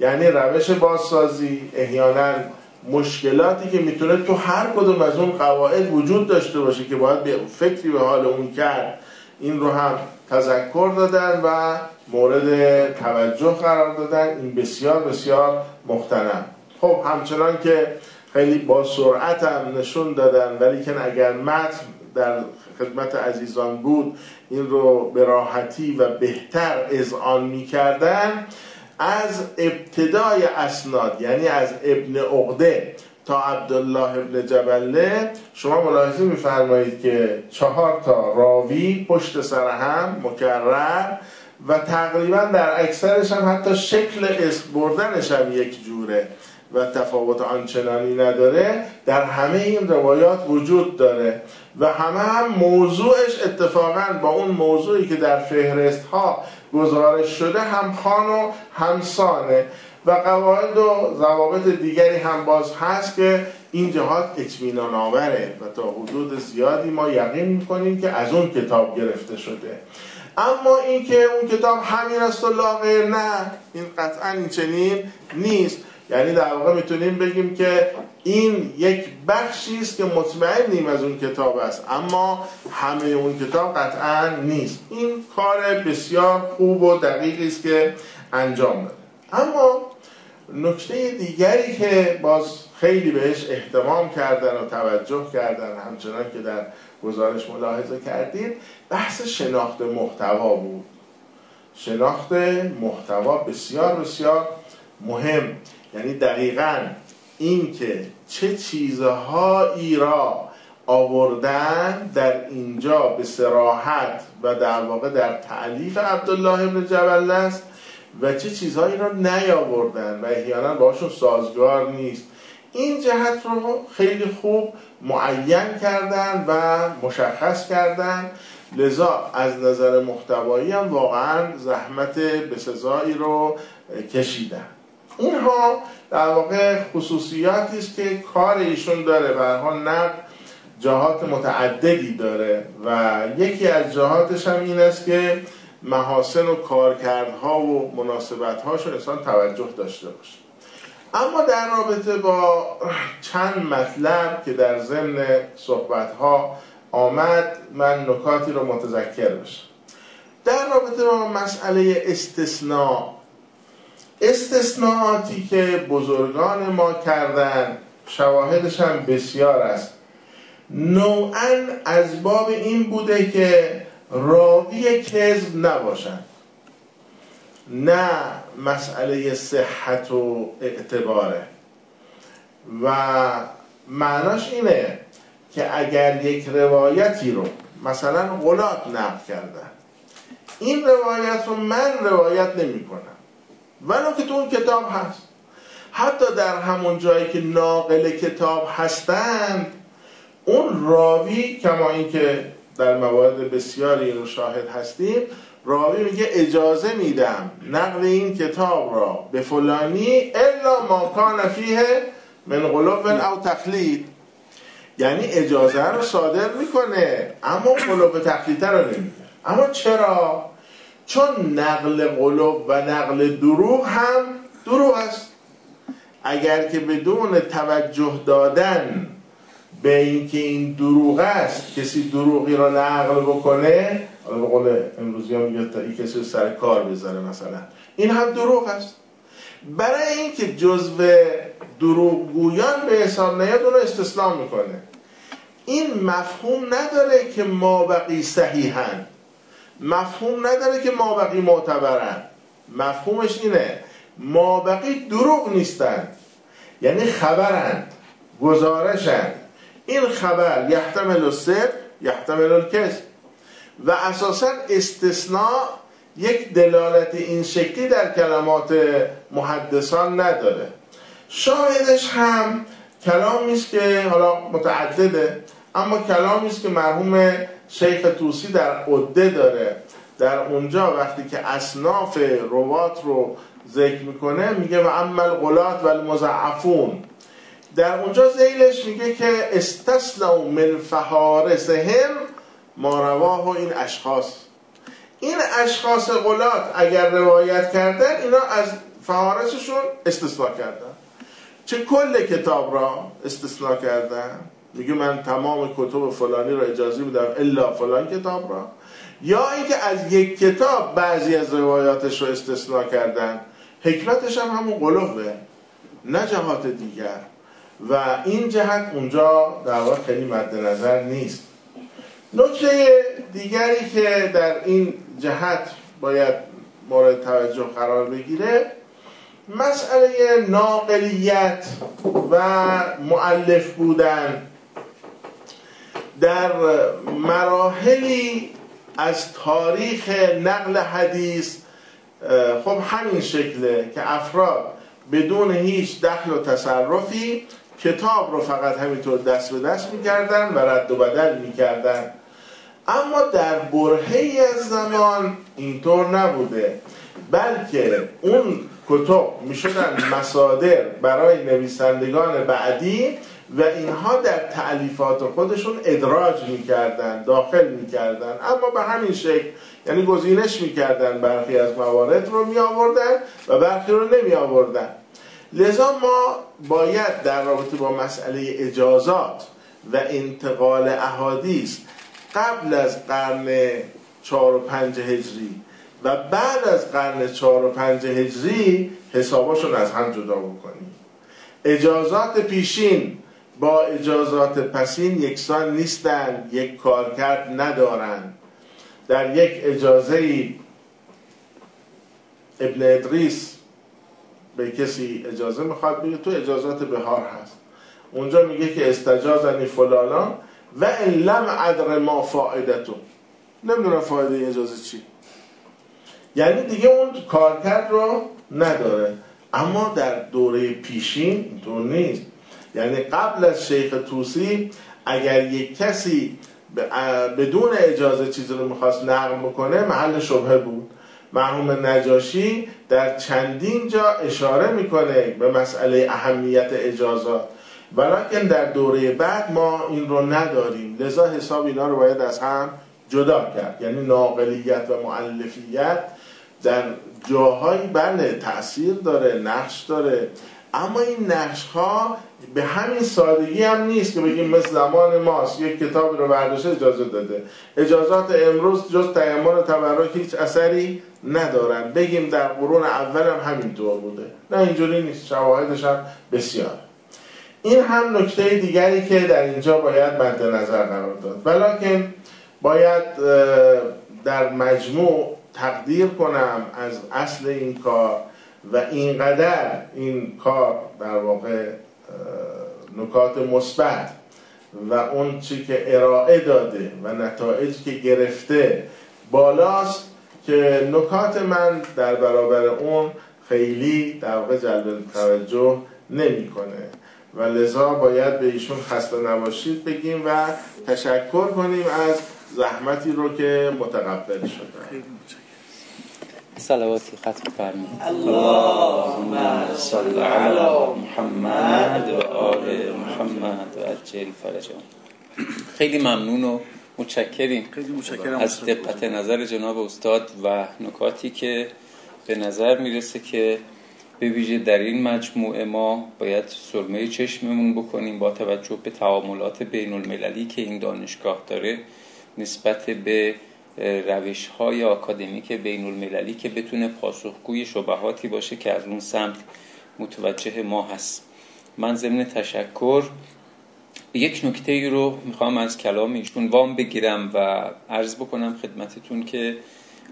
یعنی روش بازسازی احیانا مشکلاتی که می‌تونه تو هر کدوم از اون قواعد وجود داشته باشه که باید به فکری به حال اون کرد. این رو هم تذکر دادن و مورد توجه قرار دادن. این بسیار بسیار مختنم خب همچنان که خیلی با سرعت هم نشون دادن ولی که اگر متن در خدمت عزیزان بود این رو به راحتی و بهتر اذعان می‌کردن از ابتدای اسناد یعنی از ابن عقده تا عبدالله ابن جبله. شما ملاحظه میفرمایید که چهار تا راوی پشت سر هم مکرر و تقریبا در اکثرش هم حتی شکل اسم بردنش هم یک جوره. و تفاوت آنچنانی نداره در همه این روایات وجود داره. و همه هم موضوعش اتفاقا با اون موضوعی که در فهرست ها گزارش شده هم خان و همسانه. و قواعد و ضوابط دیگری هم باز هست که این جهات اطمینان آوره و تا حدود زیادی ما یقین می‌کنیم که از اون کتاب گرفته شده. اما اینکه اون کتاب همین است و لاغر نه این قطعا این چنین نیست. یعنی در واقع می‌تونیم بگیم که این یک بخشی است که مطمئنیم از اون کتاب است. اما همه اون کتاب قطعا نیست. این کار بسیار خوب و دقیقی است که انجام داده اما نکته دیگری که باز خیلی بهش احتمام کردن و توجه کردن همچنان که در گزارش ملاحظه کردید بحث شناخت محتوا بود. شناخت محتوا بسیار بسیار مهم. یعنی دقیقا این که چه چیزهایی را آوردن در اینجا به سراحت و در واقع در تعلیف عبدالله ابن جبل است و چه چیزهایی را نیاوردن و احیانا باشون سازگار نیست. این جهت رو خیلی خوب معین کردن و مشخص کردن. لذا از نظر محتوایی هم واقعا زحمت بسزایی رو کشیدن. اینها در واقع خصوصیاتی است که کار ایشون داره و حال نقد جهات متعددی داره و یکی از جهاتش هم این است که محاسن و کارکردها و مناسبتهاش رو انسان توجه داشته باشه. اما در رابطه با چند مطلب که در ضمن صحبتها آمد من نکاتی رو متذکر بشم. در رابطه با مسئله استثناء استثناءاتی که بزرگان ما کردن شواهدش هم بسیار است. نوعا از باب این بوده که راوی کذب نباشند نه مسئله صحت و اعتباره. و معناش اینه که اگر یک روایتی رو مثلا غلات نقل کردن این روایت رو من روایت نمی کنم ولو که تو اون کتاب هست. حتی در همون جایی که ناقل کتاب هستند اون راوی کما اینکه در موارد بسیاری اینو شاهد هستیم راوی میگه اجازه میدم نقل این کتاب را به فلانی الا ما کان فیه من غلوب او تقلید. یعنی اجازه رو صادر می‌کنه اما غلوب تقلیده رو نمیده. اما چرا؟ چون نقل قلوب و نقل دروغ هم دروغ است. اگر که بدون توجه دادن به اینکه این دروغ است کسی دروغی را نقل بکنه به قول امروزی ها میگه این کسی سر کار بذاره مثلا. این هم دروغ است. برای اینکه جزو دروغگویان به حساب نیاد اون استثناء می‌کنه. این مفهوم نداره که مابقی صحیحن. مفهوم نداره که مابقی معتبرن. مفهومش اینه. مابقی دروغ نیستن. یعنی خبرند گزارشند این خبر یحتمل الصدق یحتمل الکذب. و اساسا استثناء یک دلالت این شکلی در کلمات محدثان نداره. شاهدش هم کلامی است که حالا متعدده اما کلامی است که مرحوم شیخ توسی در عده داره. در اونجا وقتی که اصناف روات رو ذکر می‌کنه میگه و عمل غلات و المزعفون در اونجا زیلش میگه که استسلم من فهارسهم ما رواه این اشخاص. این اشخاص غلات اگر روایت کردن اینا از فهارسشون استثناء کردن. چه کل کتاب را استثناء کردن؟ میگه من تمام کتب فلانی را اجازه میدم الا فلان کتاب را. یا اینکه از یک کتاب بعضی از روایاتش رو استثناء کردن. حکمتش هم همون قلوبه نه جهات دیگر. و این جهت اونجا در واقع خیلی مد نظر نیست. نکته دیگری که در این جهت باید مورد توجه قرار بگیره مسئله ناقلیت و معلف بودن. در مراحلی از تاریخ نقل حدیث خب همین شکله که افراد بدون هیچ دخل و تصرفی کتاب رو فقط همینطور دست به دست می‌کردن و رد و بدل می‌کردن. اما در برهی از زمان اینطور نبوده بلکه اون کتب می‌شدن مصادر برای نویسندگان بعدی و اینها در تعلیفات خودشون ادراج می‌کردن داخل می‌کردن. اما به همین شکل یعنی گزینش می‌کردن برخی از موارد رو می آوردن و برخی رو نمی آوردن لذا ما باید در رابطه با مسئله اجازات و انتقال احادیث قبل از قرن چهار و پنج هجری و بعد از قرن چهار و پنج هجری حساباشون از هم جدا بکنیم. اجازات پیشین با اجازات پسین یکسان نیستند یک کارکرد ندارند. در یک اجازه ابن ادریس به کسی اجازه می‌خواد بگه تو اجازات بهار هست. اونجا میگه که استجازنی فلانان و ان لم ادر ما فائدتو نمی‌دونم فایده اجازه چی. یعنی دیگه اون کارکرد رو نداره. اما در دوره پیشین اینطور نیست. یعنی قبل از شیخ توسی اگر یک کسی بدون اجازه چیزی رو می‌خواست نقل بکنه محل شبهه بود. مرحوم نجاشی در چندین جا اشاره می‌کنه به مسئله اهمیت اجازات. ولیکن در دوره بعد ما این رو نداریم. لذا حساب اینا رو باید از هم جدا کرد. یعنی ناقلیت و معلفیت در جاهایی بله تاثیر داره نقش داره. اما این نقش ها به همین سادگی هم نیست که بگیم مثل زمان ماست یک کتاب رو برداشته اجازه داده. اجازات امروز جز تیمم و تبرک هیچ اثری ندارن. بگیم در قرون اول هم همینطور بوده. نه اینجوری نیست. شواهدش هم بسیار. این هم نکته دیگری که در اینجا باید مد نظر قرار داد. ولیکن باید در مجموع تقدیر کنم از اصل این کار و اینقدر این کار در واقع نکات مثبت و اون چی که ارائه داده و نتایجی که گرفته بالاست که نکات من در برابر اون خیلی در واقع جلب توجه نمی‌کنه. و لذا باید به ایشون خسته نباشید بگیم و تشکر کنیم از زحمتی رو که متقبل شده صلواتی ختم فرمید اللهم صل علی محمد و آل محمد و عجل فرجان خیلی ممنون و متشکریم خیلی متشکرم. از دقت نظر جناب استاد و نکاتی که به نظر می‌رسه که به ویژه در این مجموعه ما باید سرمه چشممون بکنیم با توجه به تعاملات بین المللی که این دانشگاه داره نسبت به روش های آکادمیک بین المللی که بتونه پاسخگوی شبهاتی باشه که از اون سمت متوجه ما هست. من ضمن تشکر یک نکته ای رو می‌خوام از کلام ایشون وام بگیرم و عرض بکنم خدمتتون که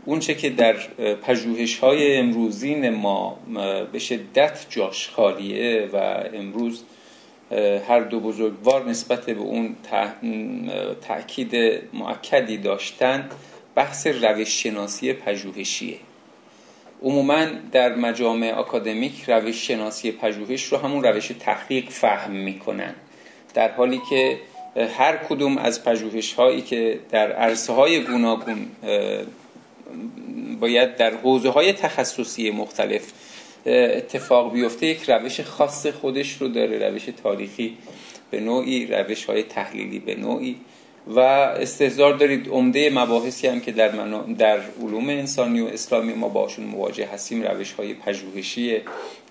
اونچه که در پژوهش های امروزین ما به شدت جاش خالیه و امروز هر دو بزرگوار نسبت به اون تاکید معکدی داشتند بحث روش شناسی پژوهشیه. عموما در مجامع اکادمیک روش شناسی پژوهش رو همون روش تحقیق فهم می‌کنن. در حالی که هر کدوم از پژوهش هایی که در عرصه های گوناگون باید در حوزه های تخصصی مختلف اتفاق بیفته یک روش خاص خودش رو داره روش تاریخی به نوعی روش های تحلیلی به نوعی. و استهزار دارید عمده مباحثی هم که در, در علوم انسانی و اسلامی ما باشون مواجه هستیم روش های پژوهشی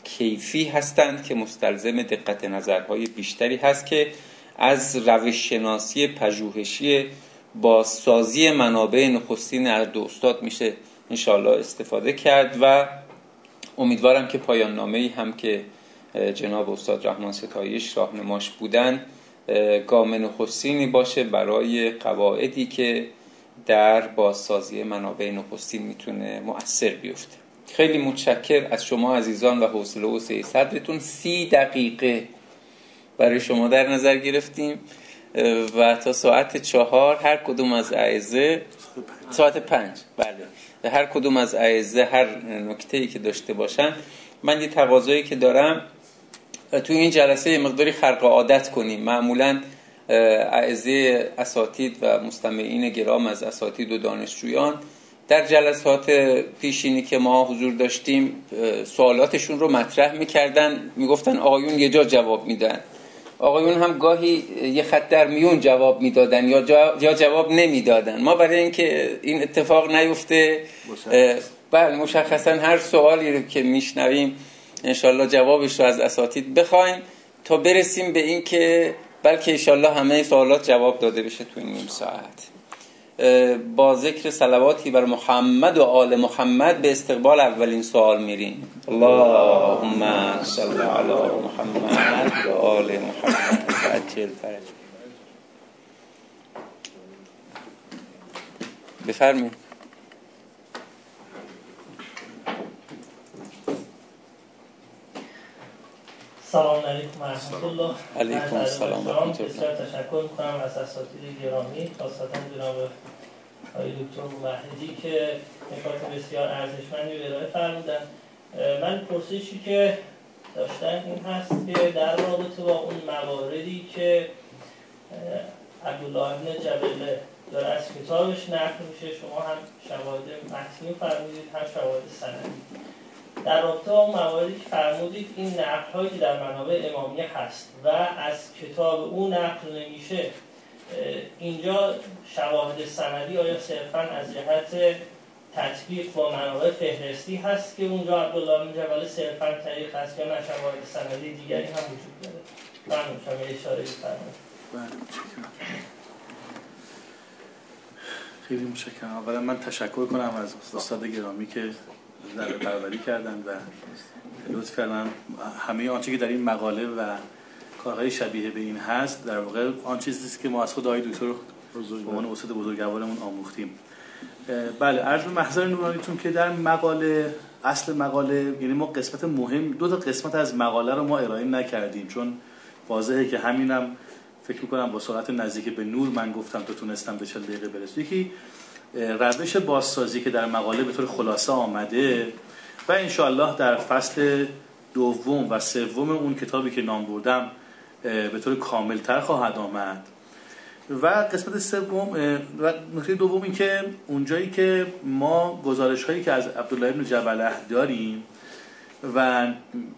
کیفی هستند که مستلزم دقت نظرهای بیشتری هست که از روش شناسی پژوهشی با سازی منابع نخستین از دو استاد میشه انشالله استفاده کرد و امیدوارم که پایان نامه هم که جناب استاد رحمان ستایش راهنماش بودن گام نخستینی باشه برای قواعدی که در بازسازی منابع نخستین می‌تونه مؤثر بیفته. خیلی متشکر از شما عزیزان و حوصله و صدرتون. سی دقیقه برای شما در نظر گرفتیم و تا ساعت چهار هر کدوم از اعزه ساعت پنج. بله. هر کدوم از اعزه هر نکته ای که داشته باشن من یه تقاضایی که دارم تو این جلسه یه مقداری خرق عادت کنیم. معمولا اعزه اساتید و مستمعین گرام از اساتید و دانشجویان در جلسات پیشینی که ما حضور داشتیم سوالاتشون رو مطرح می‌کردن می‌گفتن آقایون یه جا جواب میدن. آقایون هم گاهی یه خط در میون جواب می‌دادن یا, یا جواب نمی‌دادن. ما برای اینکه این اتفاق نیفته بله مشخصا هر سوالی رو که میشنویم انشالله جوابش رو از اساتید بخوایم تا برسیم به این که بلکه انشالله همه سوالات جواب داده بشه تو این نیم ساعت. با ذکر سلواتی بر محمد و آل محمد به استقبال اولین سوال میریم. اللهم صل علی محمد و آل محمد. عجل فرج بفرمایید. سلام علیکم و رحمت الله. علیکم السلام و رحمت الله. بسیار تشکر می‌کنم از اساتید گرامی خاصتا جناب آقای دکتر موحدی که نکات بسیار ارزشمندی ارائه فرمودن. من پرسشی که داشتن این هست که در رابطه با اون مواردی که عبدالله ابن جبله داره از کتابش نقل میشه شما هم شواهد متنی فرمودید هم شواهد سندی. در رابطه با مواردی که فرمودید این نقل هایی که در منابع امامیه هست و از کتاب او نقل نمیشه اینجا شواهد سندی آیا صرفا از جهت تطبیق با منابع فهرستی هست که اونجا عبدالله بن جبل صرفا تاریخ هست یا نه؟ شواهد سندی دیگری هم وجود داره. من شما اشاره بله، خیلی متشکرم. اولا من تشکر کنم از استاد گرامی که در پروری کردن و لطف کردن. همه آنچه که در این مقاله و کارهای شبیه به این هست در واقع آن چیزی که ما از خود آقای دکتر به عنوان استاد بزرگوارمون آموختیم. بله عرض به محضر نورانیتون که در مقاله اصل مقاله یعنی ما قسمت مهم دو تا قسمت از مقاله رو ما ارائه نکردیم چون واضحه که همینم فکر می‌کنم با سرعت نزدیک به نور من گفتم تا تونستم به 40 دقیقه برسم. یکی روش بازسازی که در مقاله به طور خلاصه آمده و انشاءالله در فصل دوم و سوم اون کتابی که نام بردم به طور کاملتر خواهد آمد. و قسمت سوم و نکته دوم این که اونجایی که ما گزارش هایی که از عبدالله ابن جبله داریم و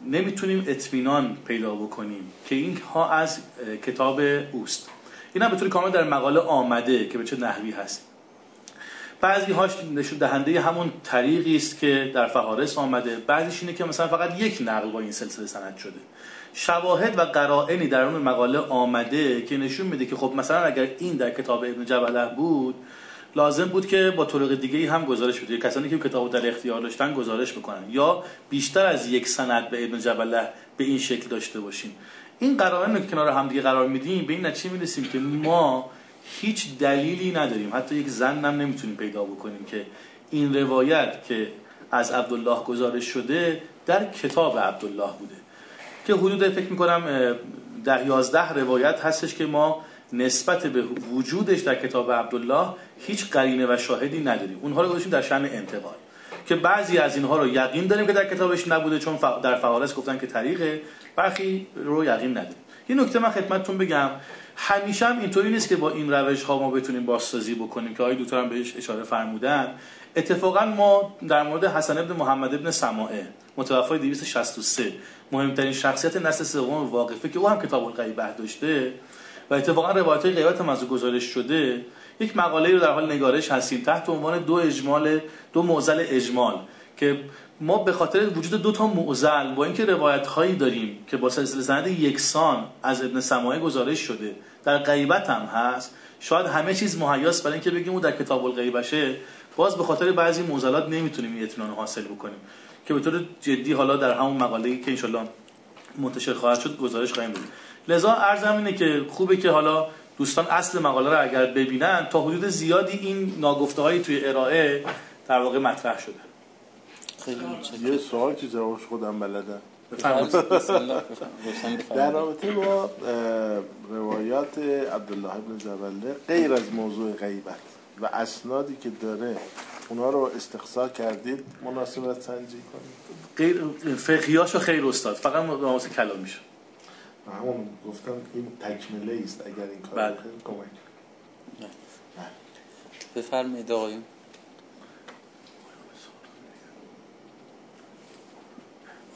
نمی‌تونیم اطمینان پیدا بکنیم که این ها از کتاب اوست. این به طور کامل در مقاله آمده که به چه نحوی هست. بعضی هاش نشون دهنده همون طریقی است که در فهارس آمده. بعضیش اینه که مثلا فقط یک نقل با این سلسله سند شده. شواهد و قرائنی در اون مقاله آمده که نشون میده که خب مثلا اگر این در کتاب ابن جبله بود لازم بود که با طرق دیگه هم گزارش بده. کسانی که کتاب در اختیار داشتن گزارش بکنن. یا بیشتر از یک سند به ابن جبله به این شکل داشته باشیم. این قرائن رو کنار هم دیگه قرار میدیم به این نتیجه می‌رسیم که ما هیچ دلیلی نداریم. حتی یک زن هم نمی‌تونیم پیدا بکنیم که این روایت که از عبدالله گزارش شده در کتاب عبدالله بوده. که حدود فکر می‌کنم ده یازده روایت هستش که ما نسبت به وجودش در کتاب عبدالله هیچ قرینه و شاهدی نداریم. اونها رو گذاشتیم در شأن انتقال. که بعضی از اینها رو یقین داریم که در کتابش نبوده چون در فهارس گفتن که طریقه برخی رو یقین نداریم. یه نکته من خدمتتون بگم. همیشه هم اینطوری نیست که با این روش ها ما بتونیم بازسازی بکنیم که آقای دکتر هم بهش اشاره فرمودن. اتفاقا ما در مورد حسن ابن محمد ابن سماعه متوفای 263 مهمترین شخصیت نسل سوم واقفه که او هم کتاب الغیبه داشته و اتفاقا روایت های غیبت هم از گزارش شده. یک مقاله رو در حال نگارش هستیم تحت عنوان دو اجمال دو معضل اجمال که ما به خاطر وجود دو تا معضل با اینکه روایت هایی داریم که با سلسله سند یکسان از ابن سماعه گزارش شده در غیبت هم هست شاید همه چیز مهیاست برای اینکه بگیم او در کتاب الغیبشه باز به خاطر بعضی معضلات نمی‌تونیم این اطمینان حاصل بکنیم. که به طور جدی حالا در همون مقاله که انشالله منتشر خواهد شد گزارش خواهیم داد لذا ارزم اینه که خوبه که حالا دوستان اصل مقاله رو اگر ببینن تا حدود زیادی این ناگفته هایی توی ارائه در واقع مطرح شده. یه سوال که جوابش خودم بلدم در رابطه با روایات عبدالله ابن زبله غیر از موضوع غیبت و اسنادی که داره اونا رو استقصا کردید مناسبت سنجی کنید. غیر فقهیاشو خیر استاد فقط واسه کلام میشه. همون گفتم این تکمله است اگر این کار بله. کمک. بفرمایید آقایون.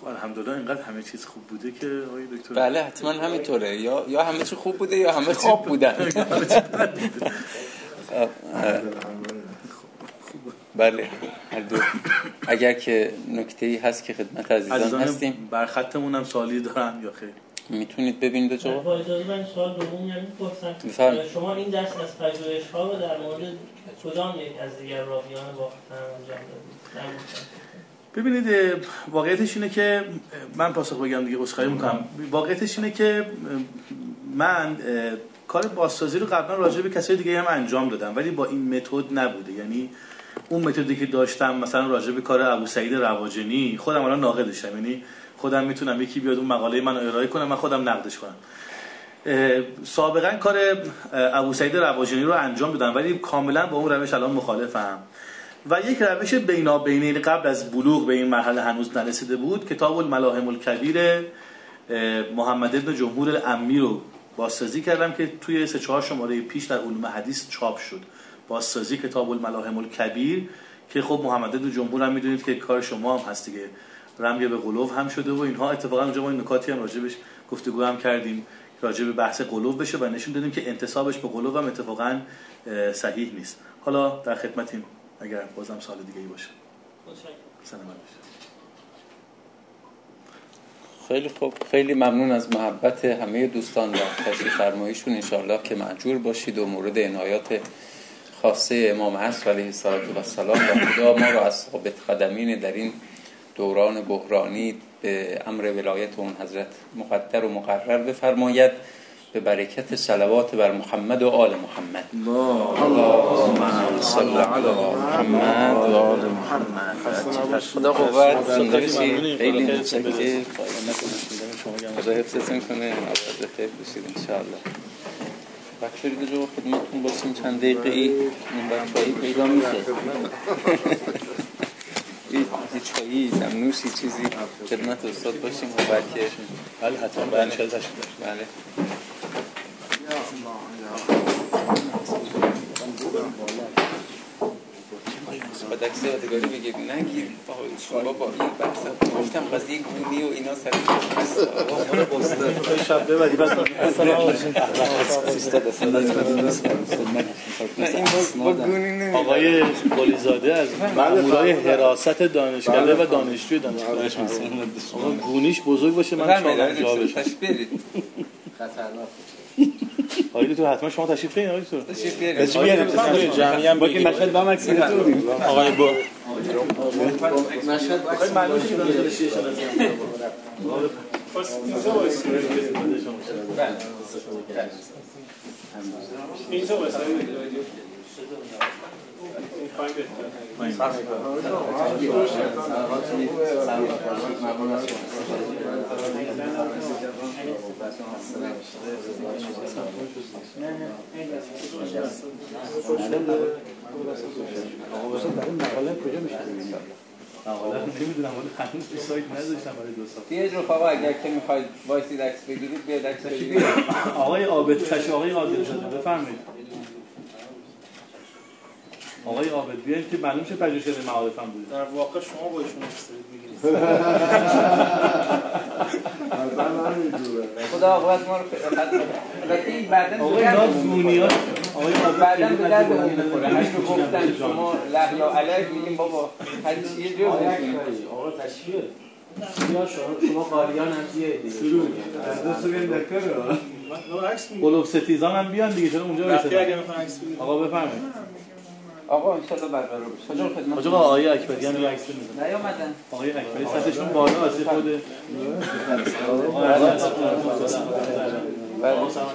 خب الحمدلله اینقدر همه چیز خوب بوده که آقای دکتر بله حتما همینطوره. یا یا همه چی خوب بوده یا همه چی بودن. [LAUGHS] بله هر دو. اگر که نکته ای هست که خدمت عزیزان عزیزان هستیم. بر خطمون هم سوالی دارن یا خیر؟ می‌تونید ببینید و جواب با اجازه من سوال دوم یعنی. شما این دست از پژوهش ها رو در مورد کدام یک از دیگر راویان واقعا انجام دادید. ببینید واقعیتش اینه که من پاسخ بگم دیگه عذرخواهی می‌کنم. واقعیتش اینه که من کار بازسازی رو قبلا راجع به کسای دیگه هم انجام دادم ولی با این متد نبوده. یعنی اون متدی که داشتم مثلا راجع به کار ابو سعید رواجنی خودم الان ناقدشم یعنی خودم می‌تونم یکی بیاد اون مقاله من ارائه کنم من خودم نقدش کنم. سابقا کار ابو سعید رواجنی رو انجام دادم ولی کاملا با اون روش الان مخالفم. و یک روش بینابینی قبل از بلوغ به این مرحله هنوز نرسیده بود کتاب الملاهم الکبیر محمد ابن جمهور الامی رو بازسازی کردم که توی سه چهار شماره پیش در علوم حدیث چاپ شد. بازسازی کتاب الملاهم الکبیر که خب محمد ابن جمهور هم می‌دونید که کار شما هم هست دیگه. رمی به قلوب هم شده و اینها اتفاقا اونجا ما این نکاتی هم راجبش گفتگو هم کردیم. راجع به بحث قلوب بشه و نشون دادیم که انتصابش به قلوب هم اتفاقا صحیح نیست. حالا در خدمتیم. اگر بازم سال دیگه ای باشه متشکرم. سلام علیکم. خیلی خوب خیلی ممنون از محبت همه دوستان و تشریف فرماییشون انشاءالله که معجور باشید و مورد عنایات خاصه امام عصر علیه السلام و خدا ما را از ثابت قدمین در این دوران بحرانی به امر ولایت اون حضرت مقدر و مقرر بفرماید به برکت صلوات بر محمد و آل محمد. اللهم صل علی محمد و آل محمد. خدا قوت. خیلی متشکرم. خدا حفظتون کنه. عوض خیر بشید انشاءالله. بچه دیگه جو خدمتتون باشیم. چند دقیقه ای اون بچه پیدا میشه. یه چایی دمنوشی چیزی خدمت استاد باشیم و بعد که بله حتما. بله بله. عکس یادگاری بگیر نگیر آقا شما با این بحث گفتم قضیه گونی و اینا سر شب ببری بس نه این با- با گونی نمیاد آقای قلیزاده از مامورای حراست دانشکده و دانشجوی دانشگاه. گونیش بزرگ باشه من آقای جا بشم. برید [LAUGHS] آقای تو حتما شما تشریف کنید آقای دکتر تشریف برید آقای دکتر، جمعی هم بگید مشهد با مکسی آقای با. مشهد آقای معلوم شد دانشگاه اینجا واسه مقاله نمی‌دونم ولی نذاشتم برای اگر که می‌خواید وایسید عکس بگیرید بیاید عکس بگیرید آقای عابد آقای عادل شده بفرمایید. آقای عابد بیاید که معلوم شه پژوهشگر معارفم بود در واقع شما با ایشون استرید [LAUGHS] خدا عاقبت ما رو البته این بعدا آقای اینا گونیات آقای خیلی به درد نجیب اون بود. می‌خوره همین رو گفتن شما لحلا علیه میگیم بابا هر چی یه جور بگیم. آقا تشکیه یا شما شما قالیان هم دیگه شروع. دست بگیم دکتر قلوب ستیزان هم بیان دیگه چرا اونجا بایستدن اگه می‌خوان عکس آقا بفرمایید. آقا انشالله برقرار بشه کجا خدمت آقا آقای اکبری هم یه عکس می‌زنه. نیامدن. آقای اکبری سطحشون بالا است خود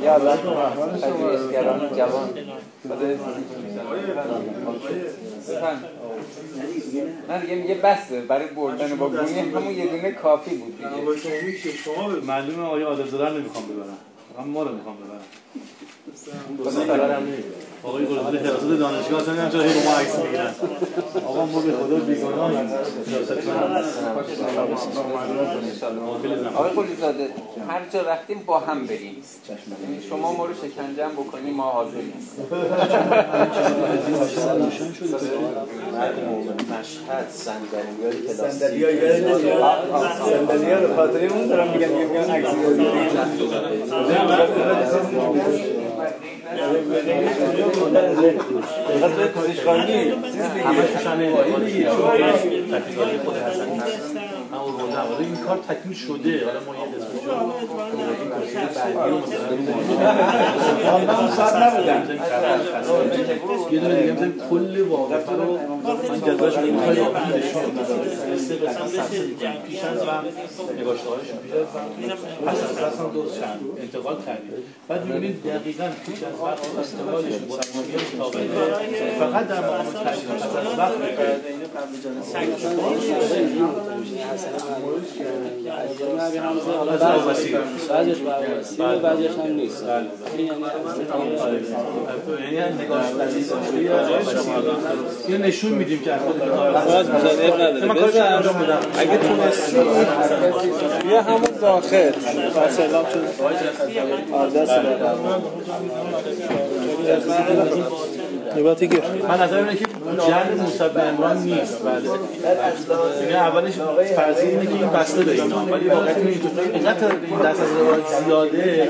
یا الله پژوهشگران جوان. نه دیگه میگه بسه برای بردن با گونی همون یه دونه کافی بود دیگه. معلومه آقای عادل زاده رو نمی‌خوام ببرم. فقط ما رو می‌خوام ببرم. آقای قلزاده حراست دانشگاه اصلا نمی‌دونم چرا هی با ما عکس می‌گیرن. آقا ما به خدا بیگناهیم. آقای قلی زاده هر جا رفتیم با هم بریم. شما ما رو شکنجه هم بکنیم ما حاضریم مشهد صندلیای کلاسی صندلیا یاد صندلیا رو خاطر اون دارم میگم یه میان عکس همه شوشن تکمیلی خود حسنی من حالا این کار تکمیل شده. حالا ما یه قسمت رو یه دونه دیگه مثلا کل واقعه رو من جزاش رو می‌خوای سه قسمت پیش از و نگاشته هایشون پیش از. و پس از رسم دو چند انتقال کردیم. بعد می‌بینید دقیقا پیش از وقت مطابقه فقط در مقام تجربه وقت بعضیش برواسی و هم نیست یعنی نشون میدیم که خود نداره اگه تونستی بیا همون داخل بس اعلام شد آره که من نظر اینه که جن موسی به عمران نیست. بله. یعنی اولش فرضی اینه که این بسته به اینا ولی واقعا اینجوری اینقدر این دست از روایت زیاده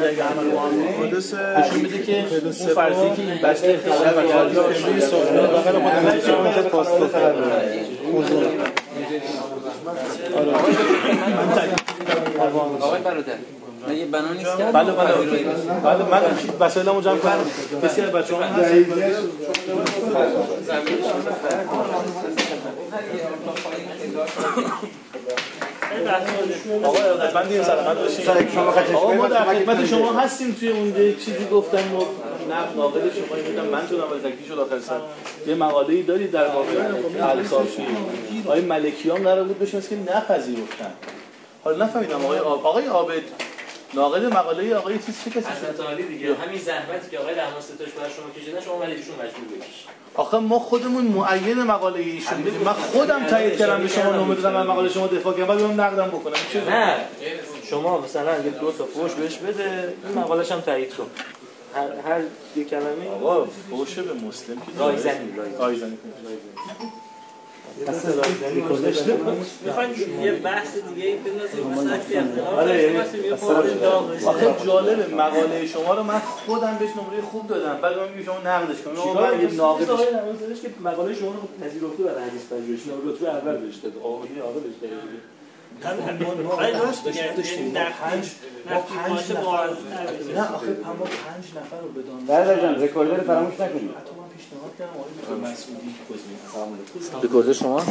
نشون میده که اون فرضی که این بسته اختلاف و جاری سفره داخل خود پاسته آقای برادر. من یه بنا نیست که بله بله بله من وسایلمو جمع کنم. کسی از بچه‌ها. هست آقا ما در خدمت شما هستیم توی اون چیزی گفتن ما نه ناقل شما میگم من تو ناقل تکلیف شد آخر سر. یه مقاله ای دارید در واقع الصافی آقای ملکیان قرار بود بشن که نپذیرفتن. حالا نفهمیدم آقای. آقای عابد ناقل مقاله آقای چیز چه کسی شد؟ حضرت عالی دیگه. همین زحمتی که آقای رحماستش برای شما کشیدن شما ولی ایشون مجبور بکشید آخه ما خودمون معین مقاله ایشون بودیم. من خودم تایید کردم به شما نمره دادم من مقاله شما دفاع کردم بعد اون نقدم بکنم. چه نه. شما مثلا یه دو تا فوش بهش بده این مقالش هم تایید کن. هر هر یه کلمه. آقا فوش به مسلم که رایزنی رایزنی می‌خوایم یه بحث دیگه ای آره یعنی. آخه جالبه مقاله شما رو من خودم بهش نمره خوب دادم بعد من میگم شما نقدش آقا من یه نمازش که مقاله شما رو پذیرفته برای حدیث پژوهش رتبه اول بهش داد آقای آقا بهش داد آره درست میگه. یعنی نقد نقد ماشه معارضه نه آخه ما پنج نفر رو بدان برادر جان رکوردر فراموش نکنید. حتی من پیشنهاد کردم آقای دکتر مسعودی. گزینه رکورد شما.